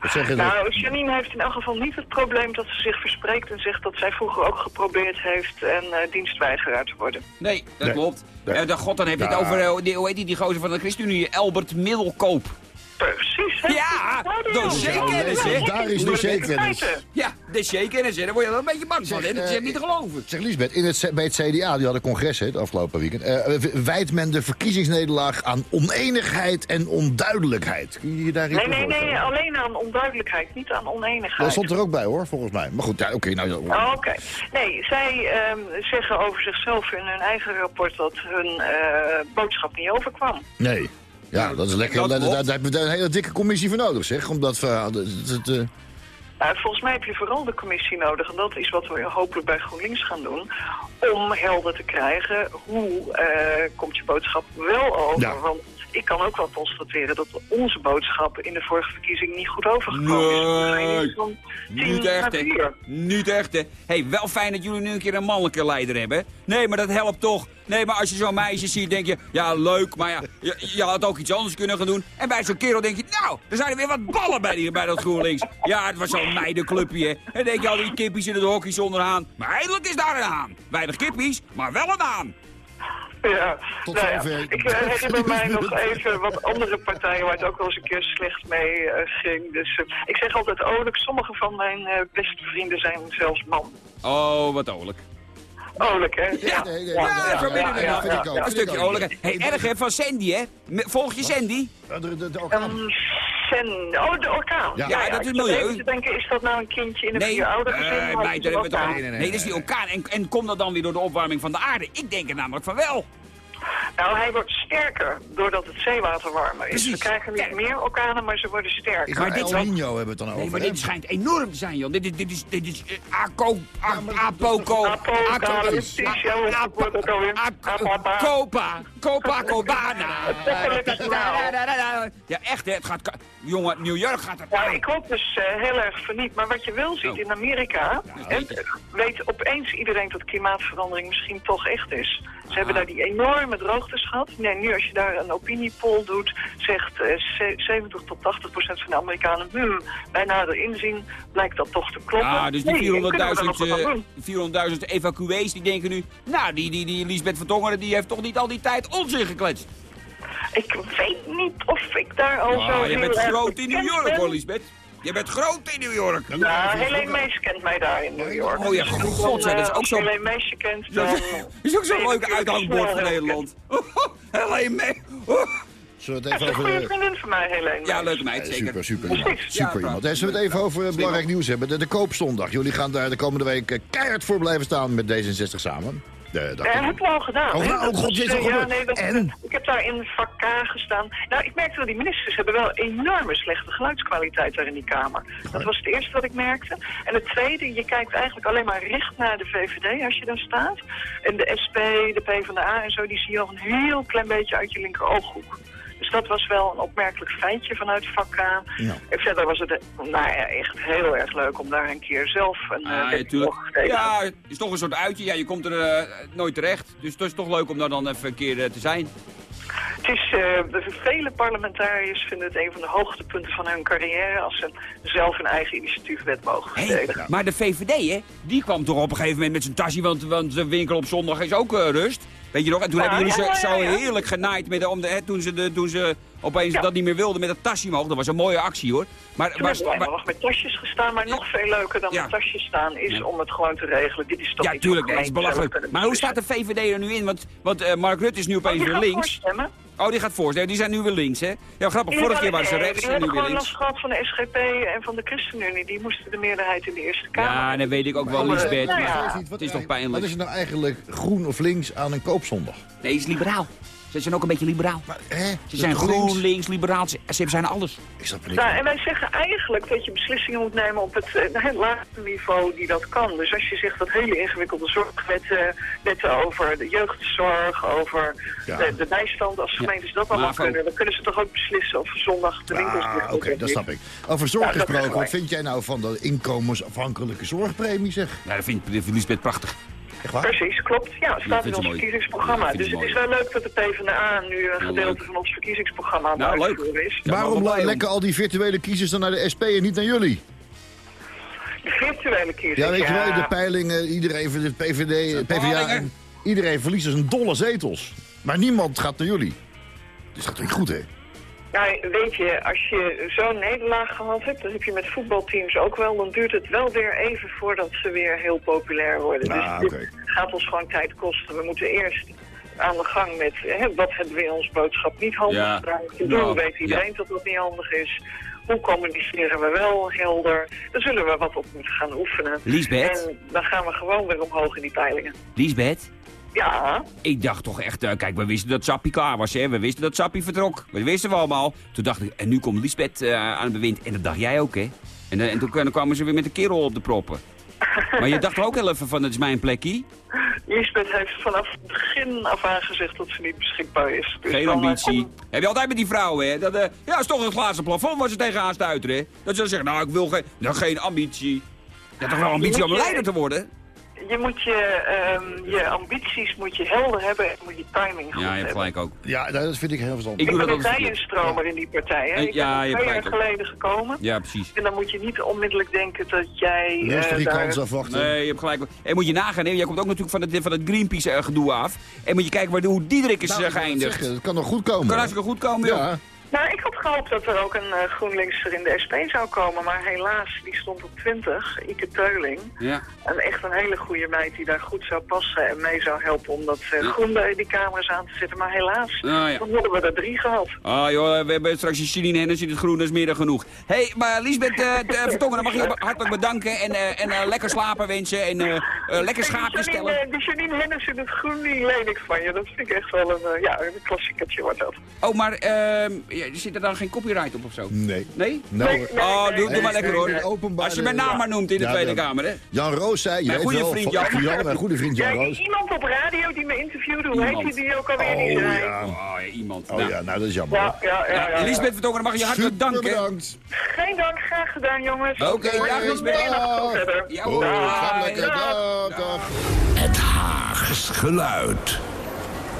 Dat zeggen ze. Nou, Janine heeft in elk geval niet het probleem dat ze zich verspreekt en zegt dat zij vroeger ook geprobeerd heeft en eh dienstweigeraar te worden. Nee, dat Nee. klopt. Nee. Eh, dan- God, dan heb je het Ja. over, eh, die, hoe heet die, die gozer van de ChristenUnie, Albert Middelkoop. Precies, hè? Ja, dossierkennis, hè? Daar is dossierkennis. Ja, de shakerkennis, hè? Daar word je wel een beetje bang van, hè? Dat is eh, niet te geloven. Zeg Liesbeth, in het, bij het CDA, die hadden congres hè, het afgelopen weekend... eh, w- wijt men de verkiezingsnederlaag aan oneenigheid en onduidelijkheid. Kun je je daar iets Nee, nee, nee, alleen aan onduidelijkheid, niet aan oneenigheid. Dat stond er ook bij, hoor, volgens mij. Maar goed, ja, oké, nou... ja, Oh, Oké. Nee, zij ehm, zeggen over zichzelf in hun eigen rapport dat hun eh, boodschap niet overkwam. Nee. Ja, dat is lekker. dat Daar, daar, daar hebben we een hele dikke commissie voor nodig, zeg. Om dat verhaal... eh, Nou, volgens mij heb je vooral de commissie nodig, en dat is wat we hopelijk bij GroenLinks gaan doen, om helder te krijgen hoe eh, komt je boodschap wel over. Ja. Want ik kan ook wel constateren dat onze boodschap in de vorige verkiezing niet goed overgekomen is. Ga je Nee, niet van echt, hè? Niet echt, hè? hey, wel fijn dat jullie nu een keer een mannelijke leider hebben. Nee, maar dat helpt toch. Nee, maar als je zo'n meisje ziet, denk je... Ja, leuk, maar ja, je, je had ook iets anders kunnen gaan doen. En bij zo'n kerel denk je... Nou, er zijn er weer wat ballen bij, die, bij dat GroenLinks. Ja, het was zo'n meidenclubje, hè? En denk je al die kippies in het hokje zonder haan. Maar eindelijk is daar een haan. Weinig kippies, maar wel een haan. Ja, Tot nou ja, zover. ik eh, herinner mij nog even wat andere partijen waar het ook wel eens een keer slecht mee eh, ging. Dus eh, ik zeg altijd oorlijk, sommige van mijn eh, beste vrienden zijn zelfs man. Oh, wat oorlijk. Oorlijk, hè? Ja, nee, nee, ja, zo er vind ik ook, Een stukje ik hè. hey, erg hè, van Sandy, hè? Volg je Sandy? De, de, de Ehm, Sen, oh, de orkaan. Ja. Ja, dat ik is milieu. te denken, is dat nou een kindje in een Nee, vier ouder gezin? orkaan? Nee, dat is die orkaan. En, en komt dat dan weer door de opwarming van de aarde? Ik denk er namelijk van wel. Nou, hij wordt sterker doordat het zeewater warmer is. Precies, We krijgen niet meer orkanen, maar ze worden sterker. Maar Maar dit El zijn- Nino hebben we het dan over. Nee, maar hè? dit schijnt enorm te zijn, joh. Dit, dit, dit is, dit is eh, Aco, A- maar Apoco, Apocalyptisch, ja. Copa, Copacabana. nou. Ja, echt, hè. Het gaat... Jongen, New York gaat er... Ja, ik hoop dus eh, heel erg verniet. Maar wat je wel ziet Oh. in Amerika, Ja, en, weet opeens iedereen dat klimaatverandering misschien toch echt is. Ze hebben daar die enorme droogtes gehad. Nee, nu als je daar een opiniepoll doet, zegt eh, ze- 70 tot 80 procent van de Amerikanen, hmm, bij nader inzien blijkt dat toch te kloppen. Ja, dus die Nee, kunnen we er nog wat aan 400.000 doen? eh, 400.000 evacuees die denken nu... Nou, die, die, die Lisbeth van Tongeren die heeft toch niet al die tijd onzin gekletst. Ik weet niet of ik daar al zo Ah, je bent groot in New York, hoor, Lisbeth. Je bent groot in New York. Ja, Helene Mees kent mij daar in New York. Oh ja, Dus god, ja, dat is eh, ook zo- Helene Mees je kent. Dat is ook zo'n ben je leuk natuurlijk uithangbord van Nederland. Alleen mee. Oh. Zullen we Dat het is even een goede over... vriendin van mij, Helene. Ja, leuke meid, Eh, zeker. Super, super iemand. Super Ja, iemand. Hey, zullen we het even over eh, belangrijk nieuws hebben? De, de koopzondag. Jullie gaan daar de komende week eh, keihard voor blijven staan met D66 samen. De, dat dat heb ik al gedaan. Oh, nou, Dat god, was, dit is al ja, gebeurd. nee, dat- En? Ik heb daar in vak K gestaan. Nou, ik merkte wel, die ministers hebben wel enorme slechte geluidskwaliteit daar in die Kamer. Dat was het eerste wat ik merkte. En het tweede, je kijkt eigenlijk alleen maar recht naar de VVD als je daar staat. En de SP, de PvdA en zo, die zie je al een heel klein beetje uit je linker ooghoek. Dus dat was wel een opmerkelijk feitje vanuit vak K. Ja. En verder was het nou ja, echt heel erg leuk om daar een keer zelf een Ah, uh, ja, natuurlijk. Ja, het is toch een soort uitje. Ja, je komt er eh, nooit terecht. Dus het is toch leuk om daar dan even een keer eh, te zijn. Het is, eh, de vele parlementariërs vinden het een van de hoogtepunten van hun carrière als ze zelf een eigen initiatiefwet mogen Hey, verdedigen. maar de VVD, hè, die kwam toch op een gegeven moment met zijn tasje, want, want de winkel op zondag is ook eh, rust. Weet je nog? En toen Ja, hebben jullie ja, ze ja, zo ja. heerlijk genaaid met om de, hè, toen, ze de, toen ze opeens Ja. dat niet meer wilden met dat tasje omhoog. Dat was een mooie actie, hoor. Maar, Toen maar, hebben maar- nog met tasjes gestaan, maar nog veel leuker dan Ja. met tasjes staan is om het gewoon te regelen. Dit is toch ja, niet tuurlijk, dat is belachelijk. Maar hoe staat de. VVD er nu in? Want, want eh, Mark Rutte is nu Oh, opeens die weer gaat links. voorstemmen. Oh, die gaat voorstellen. Die zijn nu weer links, hè? Ja, grappig. Die Vorige keer hebben- waren ze rechts Die en nu hebben weer gewoon last links. gehad van de SGP en van de ChristenUnie. Die moesten de meerderheid in de Eerste Kamer. Ja, dat weet ik ook wel, Maar, eh, Lisbeth. nou ja. maar. Wat het is toch pijnlijk. Wat is er nou eigenlijk groen of links aan een koopzondag? Nee, het is liberaal. Ze zijn ook een beetje liberaal. Maar, hè? Ze zijn groen, links, liberaal. Ze, ze zijn alles. Ik snap Nou, en wij zeggen eigenlijk dat je beslissingen moet nemen op het, eh, het laagste niveau die dat kan. Dus als je zegt dat hele ingewikkelde zorgwetten, wetten over de jeugdzorg, over Ja. de, de bijstand, als gemeentes dat allemaal van- kunnen, dan kunnen ze toch ook beslissen of zondag de winkels Ah, dicht oké, dat snap ik. Over zorg Ja, gesproken, wat vind jij nou van de inkomensafhankelijke zorgpremie, zeg? Ja, dat vindt vindt Lisbeth prachtig. Echt waar? Precies, klopt. Ja, het staat in ons mooi. verkiezingsprogramma. Dus het is wel leuk dat de PvdA nu een gedeelte van ons verkiezingsprogramma aan Nou, leuk. is. Ja, Waarom lekken al die virtuele kiezers dan naar de SP en niet naar jullie? De virtuele kiezers. Ja, weet je wel, de peilingen, iedereen, de PVD, PvdA, Bepalingen. iedereen verliest dus een dolle zetels. Maar niemand gaat naar jullie. Dus dat is niet goed, hè? Nou, weet je, als je zo'n nederlaag gehad hebt, dat heb je met voetbalteams ook wel, dan duurt het wel weer even voordat ze weer heel populair worden. Ah, dus dit gaat ons gewoon tijd kosten. We moeten eerst aan de gang met, hè, wat hebben we in onze boodschap niet handig Ja. Te doen Nou, weet iedereen dat dat niet handig is. Hoe communiceren we wel helder? Daar zullen we wat op moeten gaan oefenen. Lisbeth? En dan gaan we gewoon weer omhoog in die peilingen. Lisbeth? Ja, Ik dacht toch echt, eh, kijk, we wisten dat Sappie klaar was, hè. We wisten dat Sappie vertrok. Dat wisten we allemaal. Toen dacht ik, en nu komt Lisbeth eh, aan het bewind. En dat dacht jij ook, hè. En, eh, en toen, kwamen ze weer met de kerel op de proppen. Maar je dacht ook heel even van, het is mijn plekje. Lisbeth heeft vanaf het begin af aan gezegd dat ze niet beschikbaar is. Dus Geen ambitie. Heb je altijd met die vrouwen, hè? Dat, ja, is toch een glazen plafond waar ze tegenaan stuiteren, hè? Dat ze dan zeggen, nou, ik wil geen, nou, geen ambitie. Je hebt toch wel ambitie om leider te worden? Je moet je, ehm, je ambities moet je helder hebben en moet je timing goed Ja, je hebt gelijk ook. Ja, dat vind ik heel verstandig. Ik Ik ben dat een bijenenstromer in die partij. Hè? Eh, Ik ja, ben je er twee jaar geleden gekomen. Ja, precies. En dan moet je niet onmiddellijk denken dat jij eh, Rustig die daar... kans afwachten. Nee, je hebt gelijk. En moet je nagaan, hè? Jij komt ook natuurlijk van het, van het Greenpeace eh, gedoe af. En moet je kijken waar, hoe Diederik is Nou, geëindigd. Het kan nog goed komen. Kan hartstikke goed komen, joh. Ja. Nou, ik had gehoopt dat er ook een uh, GroenLinkser in de SP zou komen. Maar helaas, die stond op 20, Ike Teuling. Ja. En echt een hele goede meid die daar goed zou passen en mee zou helpen om dat uh, Ja. groen bij die camera's aan te zetten. Maar helaas, Ah, ja. dan hadden we er drie gehad. Ah joh, we hebben straks Janine Hennis in het groen, dat is meer dan genoeg. Hé, hey, maar Lisbeth uh, Vertongen, dan mag je hartelijk bedanken en, uh, en lekker slapen wensen en lekker schaapjes stellen. Janine, die Janine Hennis in het groen, die leen ik van je. Dat vind ik echt wel een, ja, een klassiekertje wordt dat. Oh, maar ja, zit er dan geen copyright op of zo? Nee. Nee? Nou, Nee, nee. Oh, doe, doe maar lekker hoor. Als je mijn naam maar noemt in de Ja, Tweede Kamer, hè? Jan Roos zei, je goede vriend Jan. Jan, mijn goede vriend Jan Ja, Roos. iemand op radio die me interviewde, hoe Iemand. heet die die ook alweer Oh ja. Oh, ja, iemand. Oh Nou, ja, nou dat is jammer. Ja, ja, ja. ja, ja. Elisabeth Vertongen, mag je hartelijk danken. bedankt. Geen dank, graag gedaan jongens. Oké, dag, verder. Ja, Oh, dag. Het Haags geluid.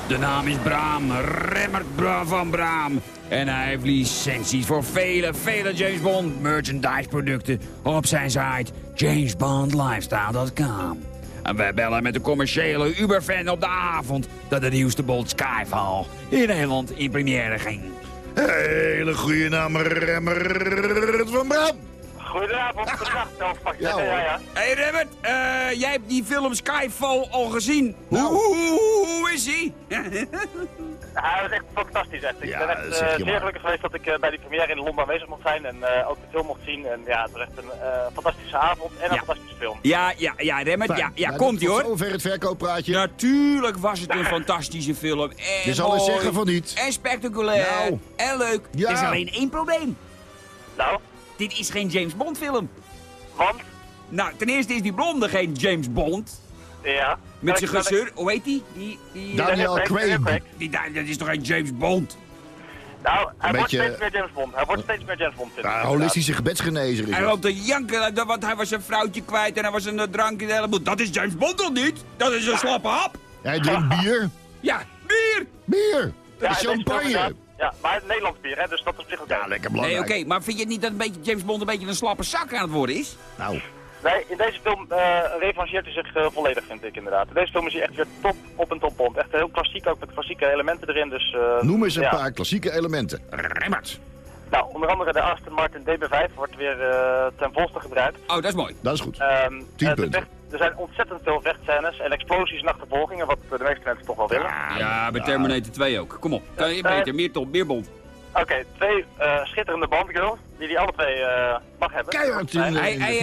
De naam is Braam, Remmert Bra van Braam. En hij heeft licenties voor vele, vele James Bond merchandise producten op zijn site jamesbondlifestyle.com. En wij bellen met de commerciële Uberfan op de avond dat de nieuwste Bond Skyfall in Nederland in première ging. Hele goede naam, Remmert van Bram. Goedenavond, goedenavond. Ja, hoor. ja, ja. Hey Remmert, eh, jij hebt die film Skyfall al gezien. Hoe, hoe, hoe, hoe is die? Hij was echt fantastisch. Echt. Ik Ja, ben echt eh, zeer maar. gelukkig geweest dat ik eh, bij die première in Londen aanwezig mocht zijn en eh, ook de film mocht zien. En ja, het was echt een eh, fantastische avond en een Ja. fantastische film. Ja, ja, ja, Remmert, ja, ja, Nou, komt ie hoor. Zover het verkooppraatje. Natuurlijk was het een fantastische film. En Je zal eens zeggen van niet. En spectaculair. Nou. En leuk. Ja. Er is alleen één probleem. Nou, Dit is geen James Bond film. want, Nou, ten eerste is die blonde geen James Bond. ja. Met zijn gezeur. Hoe heet die? Die, die, Daniel Daniel Craig. Craig. die, daar- dat is toch geen James Bond? Nou, hij wordt beetje- steeds meer James Bond. Hij wordt steeds meer James Bond. Ja, holistische gebedsgenezer is Hij loopt te janken, eh, want hij was zijn vrouwtje kwijt en hij was een eh, drank in de hele boel. Dat is James Bond toch niet? Dat is een slappe hap. Hij drinkt bier. Ja, bier. Bier. Ja, Dat is champagne. Ja, maar het Nederlands bier, hè, dus dat is op zich ook Ja, lekker Nee, belangrijk. oké, maar vind je niet dat een beetje James Bond een beetje een slappe zak aan het worden is? Nou, Nee, in deze film uh, revancheert hij zich eh, volledig, vind ik inderdaad. In deze film is hij echt weer top op en top Bond. Echt heel klassiek, ook met klassieke elementen erin. Dus, eh, noem eens een ja. paar klassieke elementen. Remmert. Nou, onder andere de Aston Martin DB5 wordt weer eh, ten volste gebruikt. Oh, dat is mooi. Dat is goed. Tien de punten. vecht- er zijn ontzettend veel vechtscènes en explosies en achtervolgingen, wat de meeste mensen toch wel willen. Ja, bij Terminator 2 ook. Kom op, kan je beter, meer top, meer Bond. Oké, twee eh, schitterende Bondgirls, die hij alle twee eh, mag hebben. Keihard Hij, hij,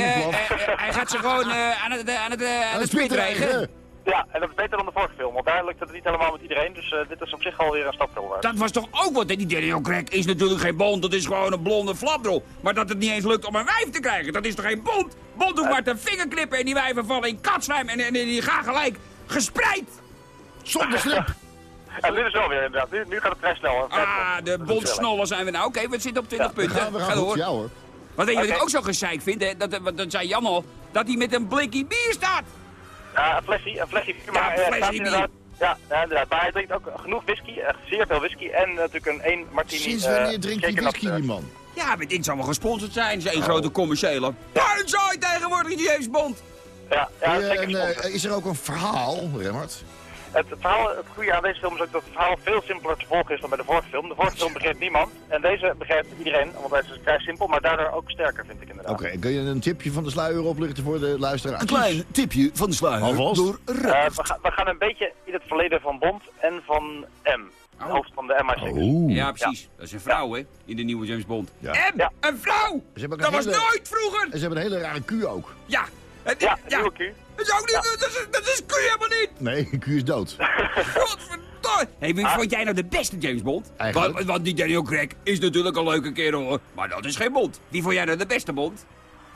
hij gaat ze gewoon eh, aan het, aan het, aan Aan het. Ja, en dat is beter dan de vorige film, want daar lukt het niet helemaal met iedereen. Dus eh, dit is op zich alweer een stap voorwaarts. Dat was toch ook wat, hè? die Daniel Craig is natuurlijk geen Bond, dat is gewoon een blonde flapdrol. Maar dat het niet eens lukt om een wijf te krijgen, dat is toch geen Bond? Bond hoeft maar te vingerknippen en die wijven vallen in katzwijm en, en, en die gaan gelijk gespreid. Zonder slip. En dit is wel weer inderdaad, nu, nu gaat het vrij snel. hè. Ah, de Bondsnollen zijn we nou. Oké, we zitten op 20 We punten. gaan, we Ga gaan door. Ja hoor. Wat weet je wat ik ook zo gezeik vind, hè? Dat, dat, dat zei Jan al, dat hij met een blikje bier staat. Ja, een flesje, een flesje. Ja, maar een eh, staat inderdaad. Ja, inderdaad. Maar hij drinkt ook genoeg whisky, echt zeer veel whisky. En natuurlijk een één martini. Sinds eh, wanneer drinkt die shaken whisky, die eh, man? Ja, weet ik, zou wel gesponsord zijn. Ze is een Oh. grote commerciële. Puinzooi tegenwoordig, die James Bond. Ja, ja, en, gesponsord. eh, is er ook een verhaal, Remmert? Het, het, verhaal, het goede aan deze film is ook dat het verhaal veel simpeler te volgen is dan bij de vorige film. De vorige film begreep niemand. En deze begrijpt iedereen, want hij is vrij simpel, maar daardoor ook sterker, vind ik inderdaad. Oké, kun je een tipje van de sluier oplichten voor de luisteraar? tipje van de sluier. Alvast. Door Eh, we, gaan, we gaan een beetje in het verleden van Bond en van M. Het hoofd van de MI6. Oeh. Ja, precies. Dat is een vrouw, hè, in de nieuwe James Bond. Ja. Ja. een vrouw! Ze Dat een was nooit vroeger! En ze hebben een hele rare Q ook. Ja. Het- Ja, ja. Q. Dat is ook niet, dat is, dat is je helemaal niet! Nee, Q is dood. Godverdomme! Hey, wie vond jij nou de beste James Bond? Eigenlijk. Want, want die Daniel Craig is natuurlijk een leuke kerel, hoor. Maar dat is geen Bond. Wie vond jij nou de beste Bond?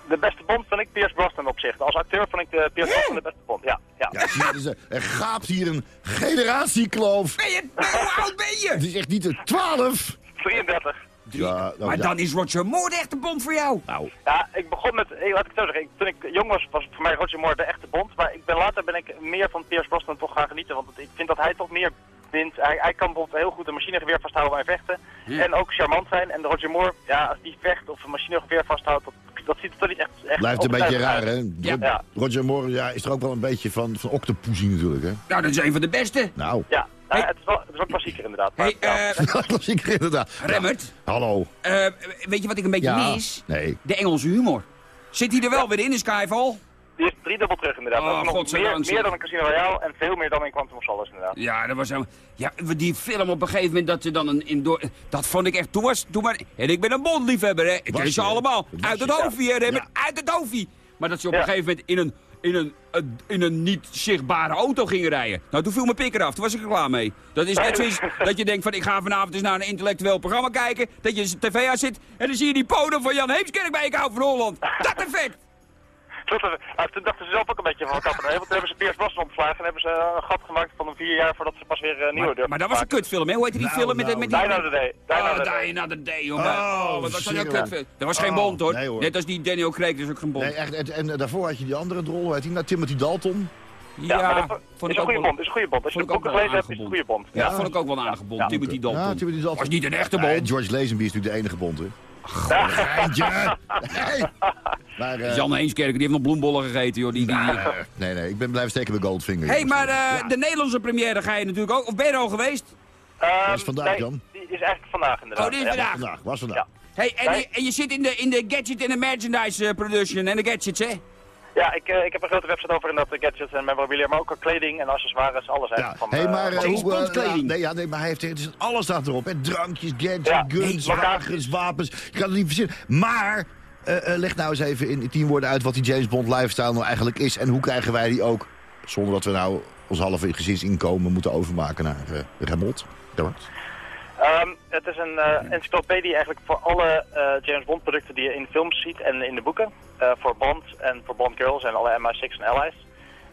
De beste Bond vind ik Pierce Brosnan op zich. Als acteur vind ik de Pierce Brosnan de beste Bond, ja. ja. Ja, zie dus, eh, er gaapt hier een generatiekloof. Ben je, hoe oud ben Het je? is echt niet de 12. 33. Ja, nou, Maar ja. dan is Roger Moore de echte Bond voor jou. Nou, Ja, ik begon met, eh, laat ik het zo zeggen, ik, toen ik jong was, was voor mij Roger Moore de echte Bond. Maar ik ben, later ben ik meer van Pierce Brosnan toch gaan genieten. Want ik vind dat hij toch meer wint. Hij, hij kan bijvoorbeeld heel goed een machinegeweer vasthouden bij vechten. Ja. En ook charmant zijn. En Roger Moore, ja, als die vecht of een machinegeweer vasthoudt, dat, dat ziet er toch niet echt, echt blijft een beetje raar, hè? Roger Moore ja, is er ook wel een beetje van, van natuurlijk, hè? Nou, dat is een van de beste. Nou, Ja, nou, het, is wel, het is wel klassieker inderdaad. Maar, Hey, ja. eh, klassieker inderdaad. Remmert, Hallo. eh, weet je wat ik een beetje Ja. mis? Nee. De Engelse humor. Zit hij er wel weer in, in Skyfall? Die is driedubbel terug inderdaad. Oh, Dat is meer, meer dan een Casino Royale en veel meer dan in Quantum of Solace inderdaad. Ja, dat was ja, die film op een gegeven moment dat ze dan een, in door, dat vond ik echt, toen was, toen maar, en ik ben een bondliefhebber hè, Was ken ze je, allemaal, was uit het hoofdje Remmert, Ja. uit het hoofdje. Maar dat ze op Ja. een gegeven moment in een, in een, een- in een niet zichtbare auto gingen rijden. Nou, toen viel mijn pik eraf, toen was ik er klaar mee. Dat is net zoiets dat je denkt van, ik ga vanavond eens naar een intellectueel programma kijken, dat je tv aan zit en dan zie je die podium van Jan Heemskerk bij Ik hou van Holland. Dat effect! Eh, toen dachten ze zelf ook een beetje van kappen. Want toen hebben ze Piers Brosnan ontslagen en hebben ze eh, een gat gemaakt van een vier jaar voordat ze pas weer eh, nieuwe Maar, durfden maar dat was een kutfilm, hè? Hoe heette die Nou, film met, nou, met die... Die Another Day. Die Another Day. Another Day, jongen. Oh, Oh, wat was dat kutfilm. Dat was geen Oh, Bond, hoor. Net als die Daniel Craig, dat is ook geen Bond. Nee, echt, en, daarvoor had je die andere drol, hoe heet die nou? Timothy Dalton. Ja, maar dat vond is ik een ook goede wel... bond. Is een goede bond. Als je de boeken gelezen hebt, is het een goede bond. Ja, Ja. vond ik ook wel een aardige Bond. Ja. Timothy Dalton. Ja, Timothy Dalton. Was niet een echte Nee, Bond. George Lazenby is natuurlijk de enige Bond, hè? Geintje! Nee. Maar, eh, Jan Heemskerk, die heeft nog bloembollen gegeten, joh. Die, die... nee, nee, ik ben blijven steken bij Goldfinger. Hé, hey, maar eh, Ja. de Nederlandse première ga je natuurlijk ook... Of ben je er al geweest? Ehm, is vandaag, nee, Jan. Die is eigenlijk vandaag inderdaad. Oh, die is Ja. vandaag. Vandaag, was vandaag. Ja. Hey, en, Nee. je, en je zit in de, in de gadget en de merchandise eh, production en de gadgets, hè? Ja, ik, eh, ik heb een grote website over inderdaad de gadgets en memorabilia, maar ook kleding en accessoires, alles Ja, eigenlijk. Van, hey, eh, maar eh, James hoe... eh, Bond kleding. ja, nee, ja, nee, maar hij heeft het is- alles staat erop. Hè? Drankjes, gadgets, Ja, guns, wagens, wapens. Je kan het niet verzinnen. Maar eh, eh, leg nou eens even in tien woorden uit wat die James Bond lifestyle nou eigenlijk is. En hoe krijgen wij die ook, zonder dat we nou ons halve gezinsinkomen moeten overmaken naar uh. Remond. Ehm, het is een eh, encyclopedie eigenlijk voor alle eh, James Bond producten die je in films ziet en in de boeken. Eh, voor Bond en voor Bond Girls en alle MI6 en allies.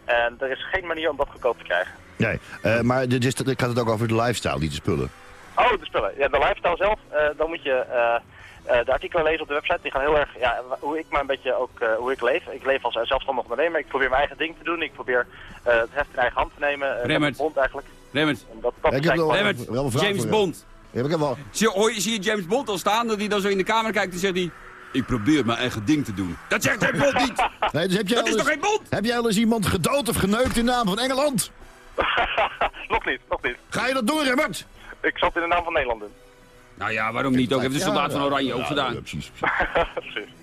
En er is geen manier om dat goedkoop te krijgen. Nee, eh, maar ik had het ook over de lifestyle, niet de spullen. Oh, de spullen. Ja, de lifestyle zelf, eh, dan moet je eh, eh, de artikelen lezen op de website. Die gaan heel erg, ja, hoe ik maar een beetje ook, eh, hoe ik leef. Ik leef als zelfstandig ondernemer. Ik probeer mijn eigen ding te doen. Ik probeer eh, het heft in eigen hand te nemen. Uh, Remmert. Bond eigenlijk. Remmert, En dat, dat Ik heb wel- Remmert, wel een vraag James. Bond. Ja, ik heb wel. Zie, hoor je, zie je James Bond al staan, dat hij dan zo in de kamer kijkt en zegt hij... Ik probeer mijn eigen ding te doen. Dat zegt James Bond niet! Nee, dus heb jij Dat al is toch eens, geen Bond? heb jij al eens iemand gedood of geneukt in naam van Engeland? nog niet, nog niet. Ga je dat doen, Remmert? Ik zat in de naam van Nederland in. Nou ja, waarom niet? Ook heeft de soldaat van Oranje ook gedaan. ja, precies.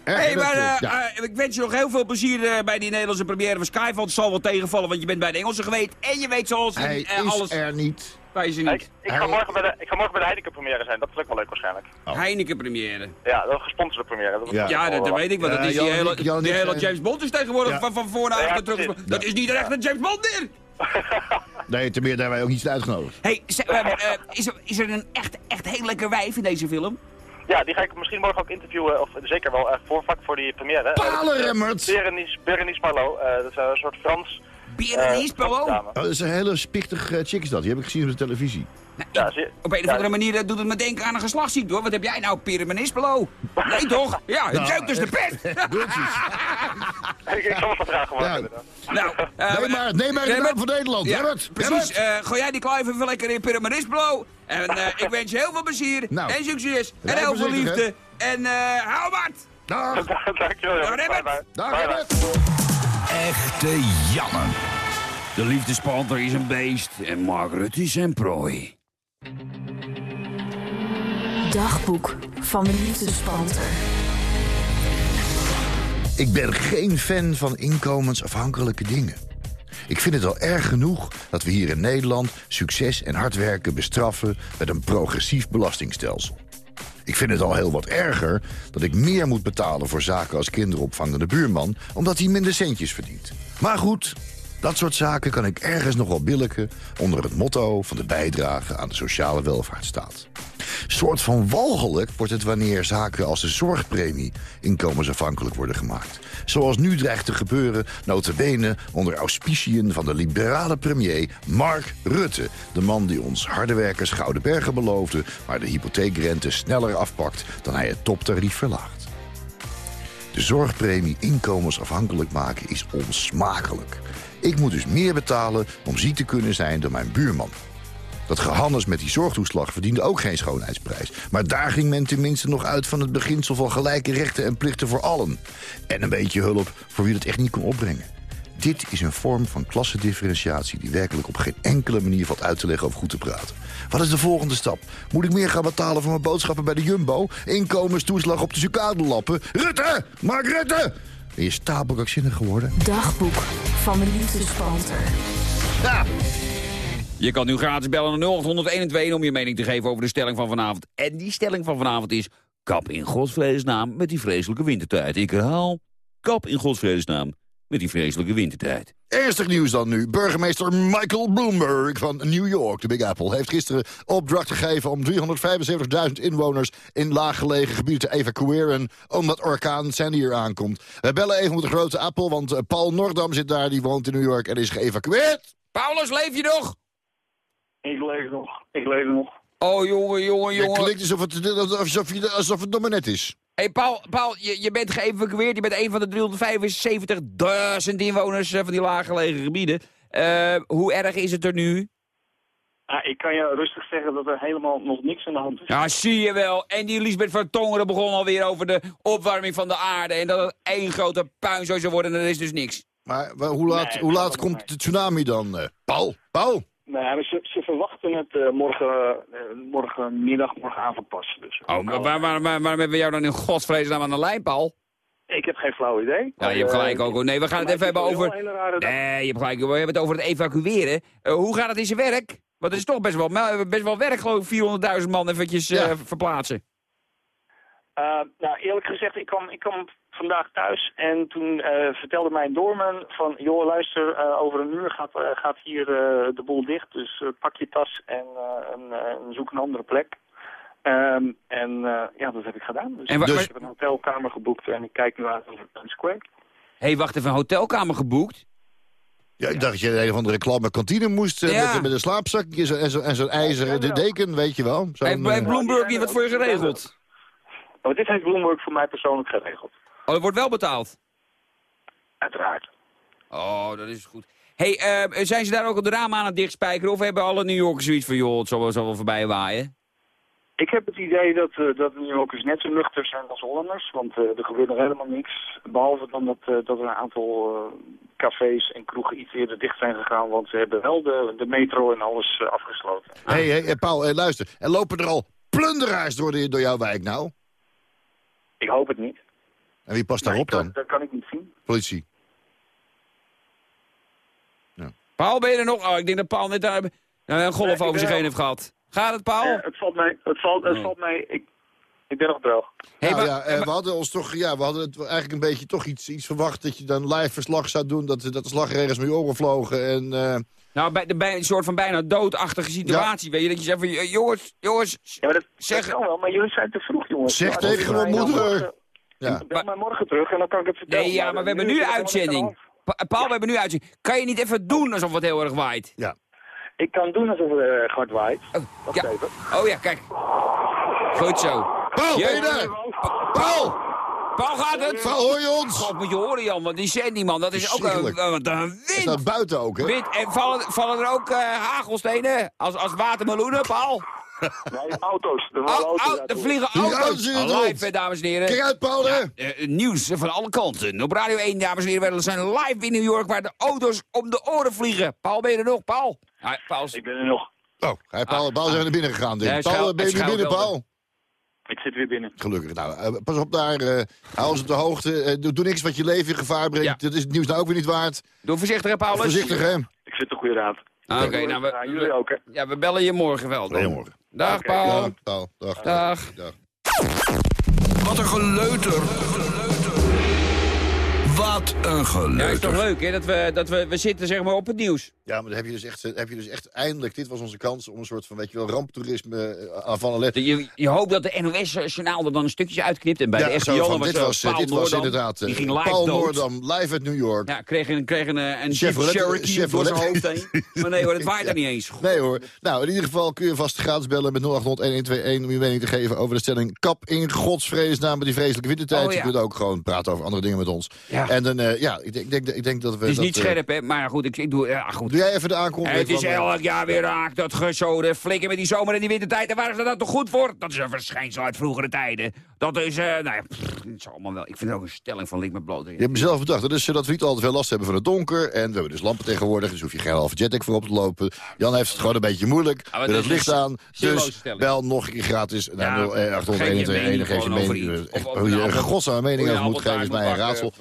Hé, hey, maar eh, eh, ja. ik wens je nog heel veel plezier eh, bij die Nederlandse première van Skyfall. Het zal wel tegenvallen, want je bent bij de Engelsen geweest. En je weet zoals Hij eh, is alles er niet. ze Ik, niet. ik, ga Hij- morgen bij de, ik ga morgen bij de Heineken première zijn. Dat is ook wel leuk waarschijnlijk. Oh. Heineken première. Ja, dat is een gesponsorde première. Dat Ja. Ja, dat, dat weet ik wel. Dat is die Jan hele, Jan die hele zijn- James Bond is tegenwoordig van, van voor naar Ja, achter terug. Dat is niet de echte James Bond meer. Nee, ten meer hebben wij ook niet uitgenodigd. Hey, eh, eh, is, er, is er een echt, echt heel lekker wijf in deze film? Ja, die ga ik misschien morgen ook interviewen, of zeker wel echt voorvak voor die première. Palenremmert! Berenice, Berenice Marlowe, eh, dat is een soort Frans... Berenice eh. Oh, dat is een hele spichtig eh, chick is dat. Die heb ik gezien op de televisie. Op een of andere manier eh, doet het me denken aan een geslachtsziekte hoor. Wat heb jij nou, Piremenispelo? Nee toch? Ja, het Nou, dus de pest. ik, ik zal het Ja. inderdaad. Nou, eh, Neem maar, neem maar de naam van Nederland. Ja, Remmert, precies. Eh, gooi jij die kluif even lekker in Piremenispelo. En eh, ik wens je heel veel plezier Nou. en succes en heel veel liefde. En eh hou wat! Dag. Dankjewel. Dag. Dag. Echte Janne. De liefdespanter is een beest en Margaret is zijn prooi. Dagboek van de liefdespanter. Ik ben geen fan van inkomensafhankelijke dingen. Ik vind het al erg genoeg dat we hier in Nederland succes en hard werken bestraffen met een progressief belastingstelsel. Ik vind het al heel wat erger dat ik meer moet betalen voor zaken als kinderopvangende buurman, omdat hij minder centjes verdient. Maar goed, dat soort zaken kan ik ergens nog wel billijken onder het motto van de bijdrage aan de sociale welvaartsstaat. Soort van walgelijk wordt het wanneer zaken als de zorgpremie inkomensafhankelijk worden gemaakt. Zoals nu dreigt te gebeuren, notabene onder auspiciën van de liberale premier Mark Rutte. De man die ons harde werkers gouden bergen beloofde, maar de hypotheekrente sneller afpakt dan hij het toptarief verlaagt. De zorgpremie inkomensafhankelijk maken is onsmakelijk. Ik moet dus meer betalen om ziek te kunnen zijn dan mijn buurman. Dat gehannes met die zorgtoeslag verdiende ook geen schoonheidsprijs. Maar daar ging men tenminste nog uit van het beginsel van gelijke rechten en plichten voor allen. En een beetje hulp voor wie dat echt niet kon opbrengen. Dit is een vorm van klassendifferentiatie die werkelijk op geen enkele manier valt uit te leggen of goed te praten. Wat is de volgende stap? Moet ik meer gaan betalen voor mijn boodschappen bij de Jumbo? Inkomenstoeslag op de sucadelappen? Rutte! Mark Rutte! Ben je stapelkakzinnig geworden? Dagboek van de liefdespanter. Ja! Je kan nu gratis bellen naar 0800 om je mening te geven over de stelling van vanavond. En die stelling van vanavond is... Kap in godsvredesnaam met die vreselijke wintertijd. Ik herhaal, kap in godsvredesnaam met die vreselijke wintertijd. Ernstig nieuws dan nu. Burgemeester Michael Bloomberg van New York, de Big Apple... heeft gisteren opdracht gegeven om 375.000 inwoners... in laaggelegen gebieden te evacueren... omdat orkaan Sandy hier aankomt. We bellen even met de grote Apple, want eh, Paul Nordam zit daar... die woont in New York en is geëvacueerd. Paulus, leef je nog? Ik leef nog. Ik leef nog. Oh, jongen, jongen, Je jongen. klinkt alsof het, alsof, je, alsof het nog maar net is. Hé, hey, Paul, Paul je, je bent geëvacueerd. Je bent een van de 375.000 inwoners eh, van die laaggelegen gebieden. Eh, hoe erg is het er nu? Ah, ik kan je rustig zeggen dat er helemaal nog niks aan de hand is. Ja, zie je wel. En die Lisbeth van Tongeren begon alweer over de opwarming van de aarde. En dat het één grote puin zou worden en er is dus niks. Maar hoe laat, Nee, hoe dat laat komt de tsunami dan? eh? Paul, Paul? Nee, maar ze, ze verwachten het eh, morgen, eh, morgenmiddag, morgenavond pas. Dus. Oh, maar waar, waar, waar, waarom hebben we jou dan in godsvredesnaam aan de lijn, Paul? Ik heb geen flauw idee. Ja, je hebt gelijk ook. Nee, we gaan het even hebben over... Nee, je hebt gelijk. We hebben het over het evacueren. Eh, hoe gaat het in zijn werk? Want het is toch best wel, best wel werk, geloof ik, 400.000 man eventjes eh, Ja. verplaatsen. Eh, nou, eerlijk gezegd, ik kwam, ik kwam vandaag thuis en toen eh, vertelde mijn doorman van... joh, luister, eh, over een uur gaat, eh, gaat hier eh, de boel dicht, dus pak je tas en, en, en zoek een andere plek. Ehm, en eh, ja, dat heb ik gedaan. Dus, En wa- ik heb een hotelkamer geboekt en ik kijk nu uit over Times Square. Hé, hey, wacht even, een hotelkamer geboekt? Ja, ik dacht dat je in een of andere klamme kantine moest... Ja. met, met een slaapzakje en zo'n en zo'n ijzeren de deken, weet je wel. Heeft, heeft eh, Bloomberg niet wat voor je geregeld? Maar dit heeft Bloomberg voor mij persoonlijk geregeld. Oh, dat wordt wel betaald? Uiteraard. Oh, dat is goed. Hé, hey, eh, zijn ze daar ook op de ramen aan het dichtspijkeren? Of hebben alle New Yorkers zoiets van, joh, het zal wel, zal wel voorbij waaien? Ik heb het idee dat, eh dat New Yorkers net zo nuchter zijn als Hollanders. Want eh, er gebeurt nog helemaal niks. Behalve dan dat, eh, dat er een aantal eh, cafés en kroegen iets eerder dicht zijn gegaan. Want ze hebben wel de, de metro en alles afgesloten. hey, hey, hey, Paul, hey, luister. En lopen er al plunderaars door, de, door jouw wijk nou? Ik hoop het niet. En wie past Nee, daarop dan? dat kan ik niet zien. Politie. Paul, ben je er nog? Oh, ik denk dat Paul net daar nou, een golf Nee, over zich heen heeft gehad. Gaat het, Paul? Eh, het valt mij, het valt, het Oh. valt mij, ik, ik ben nog droog. Hey, nou maar- ja, eh, we hadden ons toch, ja, we hadden het eigenlijk een beetje toch iets, iets verwacht dat je dan live verslag zou doen, dat, dat de slagregels met je oren vlogen en... eh, Nou, bij, de, bij een soort van bijna doodachtige situatie, weet je, dat je zegt van, eh, jongens, jongens, Ja, maar dat, Zeg- dat kan wel, maar jullie zijn te vroeg, jongens. Zeg tegen mijn moeder. Ja. Bel mij morgen terug en dan kan ik het vertellen. nee, ja, maar we hebben nu uitzending. Pa- Paul, we hebben nu uitzending. Kan je niet even doen alsof het heel erg waait? Ik kan doen alsof het erg hard waait. Oh, Wacht ja. even. Oh ja, kijk. Goed zo. Paul, Je- ben je daar? Paul! Paul gaat het? Paul, hoor je ons? God, moet je horen, Jan, want die Sandy, man, dat is ook een, een, een Is wind. dat buiten ook, hè? wind. En vallen, vallen er ook eh, hagelstenen als, als watermeloenen, Paul? Nee, auto's. Er auto's er vliegen auto's. in het. Live, dames en heren. Kijk uit, Paul, hè? Eh, nieuws van alle kanten. Op Radio 1, dames en heren, we zijn live in New York... waar de auto's om de oren vliegen. Paul, ben je er nog, Paul? Ja, Paul is- Ik ben er nog. Oh, hij Paul, Paul is even naar binnen gegaan, denk Ja, hij Paul, schuil- ben je nu binnen. Paul? Ik zit weer binnen. Gelukkig. Nou, eh, pas op daar. eh hou ons op de hoogte. Doe, doe niks wat je leven in gevaar brengt. Ja. Dat is het nieuws nou ook weer niet waard. Doe voorzichtig, hè, Paulus? Voorzichtig, hè? Ik zit de goede raad. Ah, Oké, nou, Ja, we, jullie ook, hè? ja, we bellen je morgen wel. dan. Goedemorgen. Dag, Oké, Paul. Dag, Paul. Dag. Dag. Dag. Wat een geleuter. Wat een geleuter. Ja, is toch leuk, hè? Dat we, dat we, we zitten zeg maar op het nieuws. Ja, maar dan heb je, dus echt, heb je dus echt eindelijk... Dit was onze kans om een soort van, weet je wel, ramptoerisme eh, aan van let. Je, je hoopt dat de NOS-journaal er dan een stukje uitknipt. En bij Ja, de van, was, dit eh, was, eh, Paul dit was Noordam. inderdaad eh, Die ging live Paul dood. Noordam, live uit New York. Ja, kreeg een, kreeg een, eh, een Chevrolet- Cherokee door Chevrolet. zijn hoofd heen. Maar nee hoor, het waait er niet eens. Nee hoor. Nou, in ieder geval kun je vast gratis bellen met 0800-1121... om je mening te geven over de stelling... kap in godsvreesnaam met die vreselijke wintertijd. Oh, ja. Je kunt ook gewoon praten over andere dingen met ons. Ja. En dan, eh, ja, ik denk, ik denk, ik denk dat we... Het is dat, niet eh, scherp, hè? Maar goed, ik, ik doe... Ja, goed. Doe jij even de aankondiging Het is eh, elk jaar weer raak, dat gezode flikken met die zomer en die wintertijd. En waar is dat dan toch goed voor? Dat is een verschijnsel uit vroegere tijden. Dat is, nou ja, pff, het is allemaal wel. Ik vind het ook een stelling van lik met bloot. Je hebt mezelf bedacht. Dat is zodat we niet al te veel last hebben van het donker. En we hebben dus lampen tegenwoordig. Dus hoef je geen halve jetpack voor op te lopen. Jan heeft het gewoon een beetje moeilijk. dit het licht aan. Dus bel nog een keer gratis Ja, naar 0800 geef je mening Hoe je een godsnaam mening over moet geven is mij een raadsel.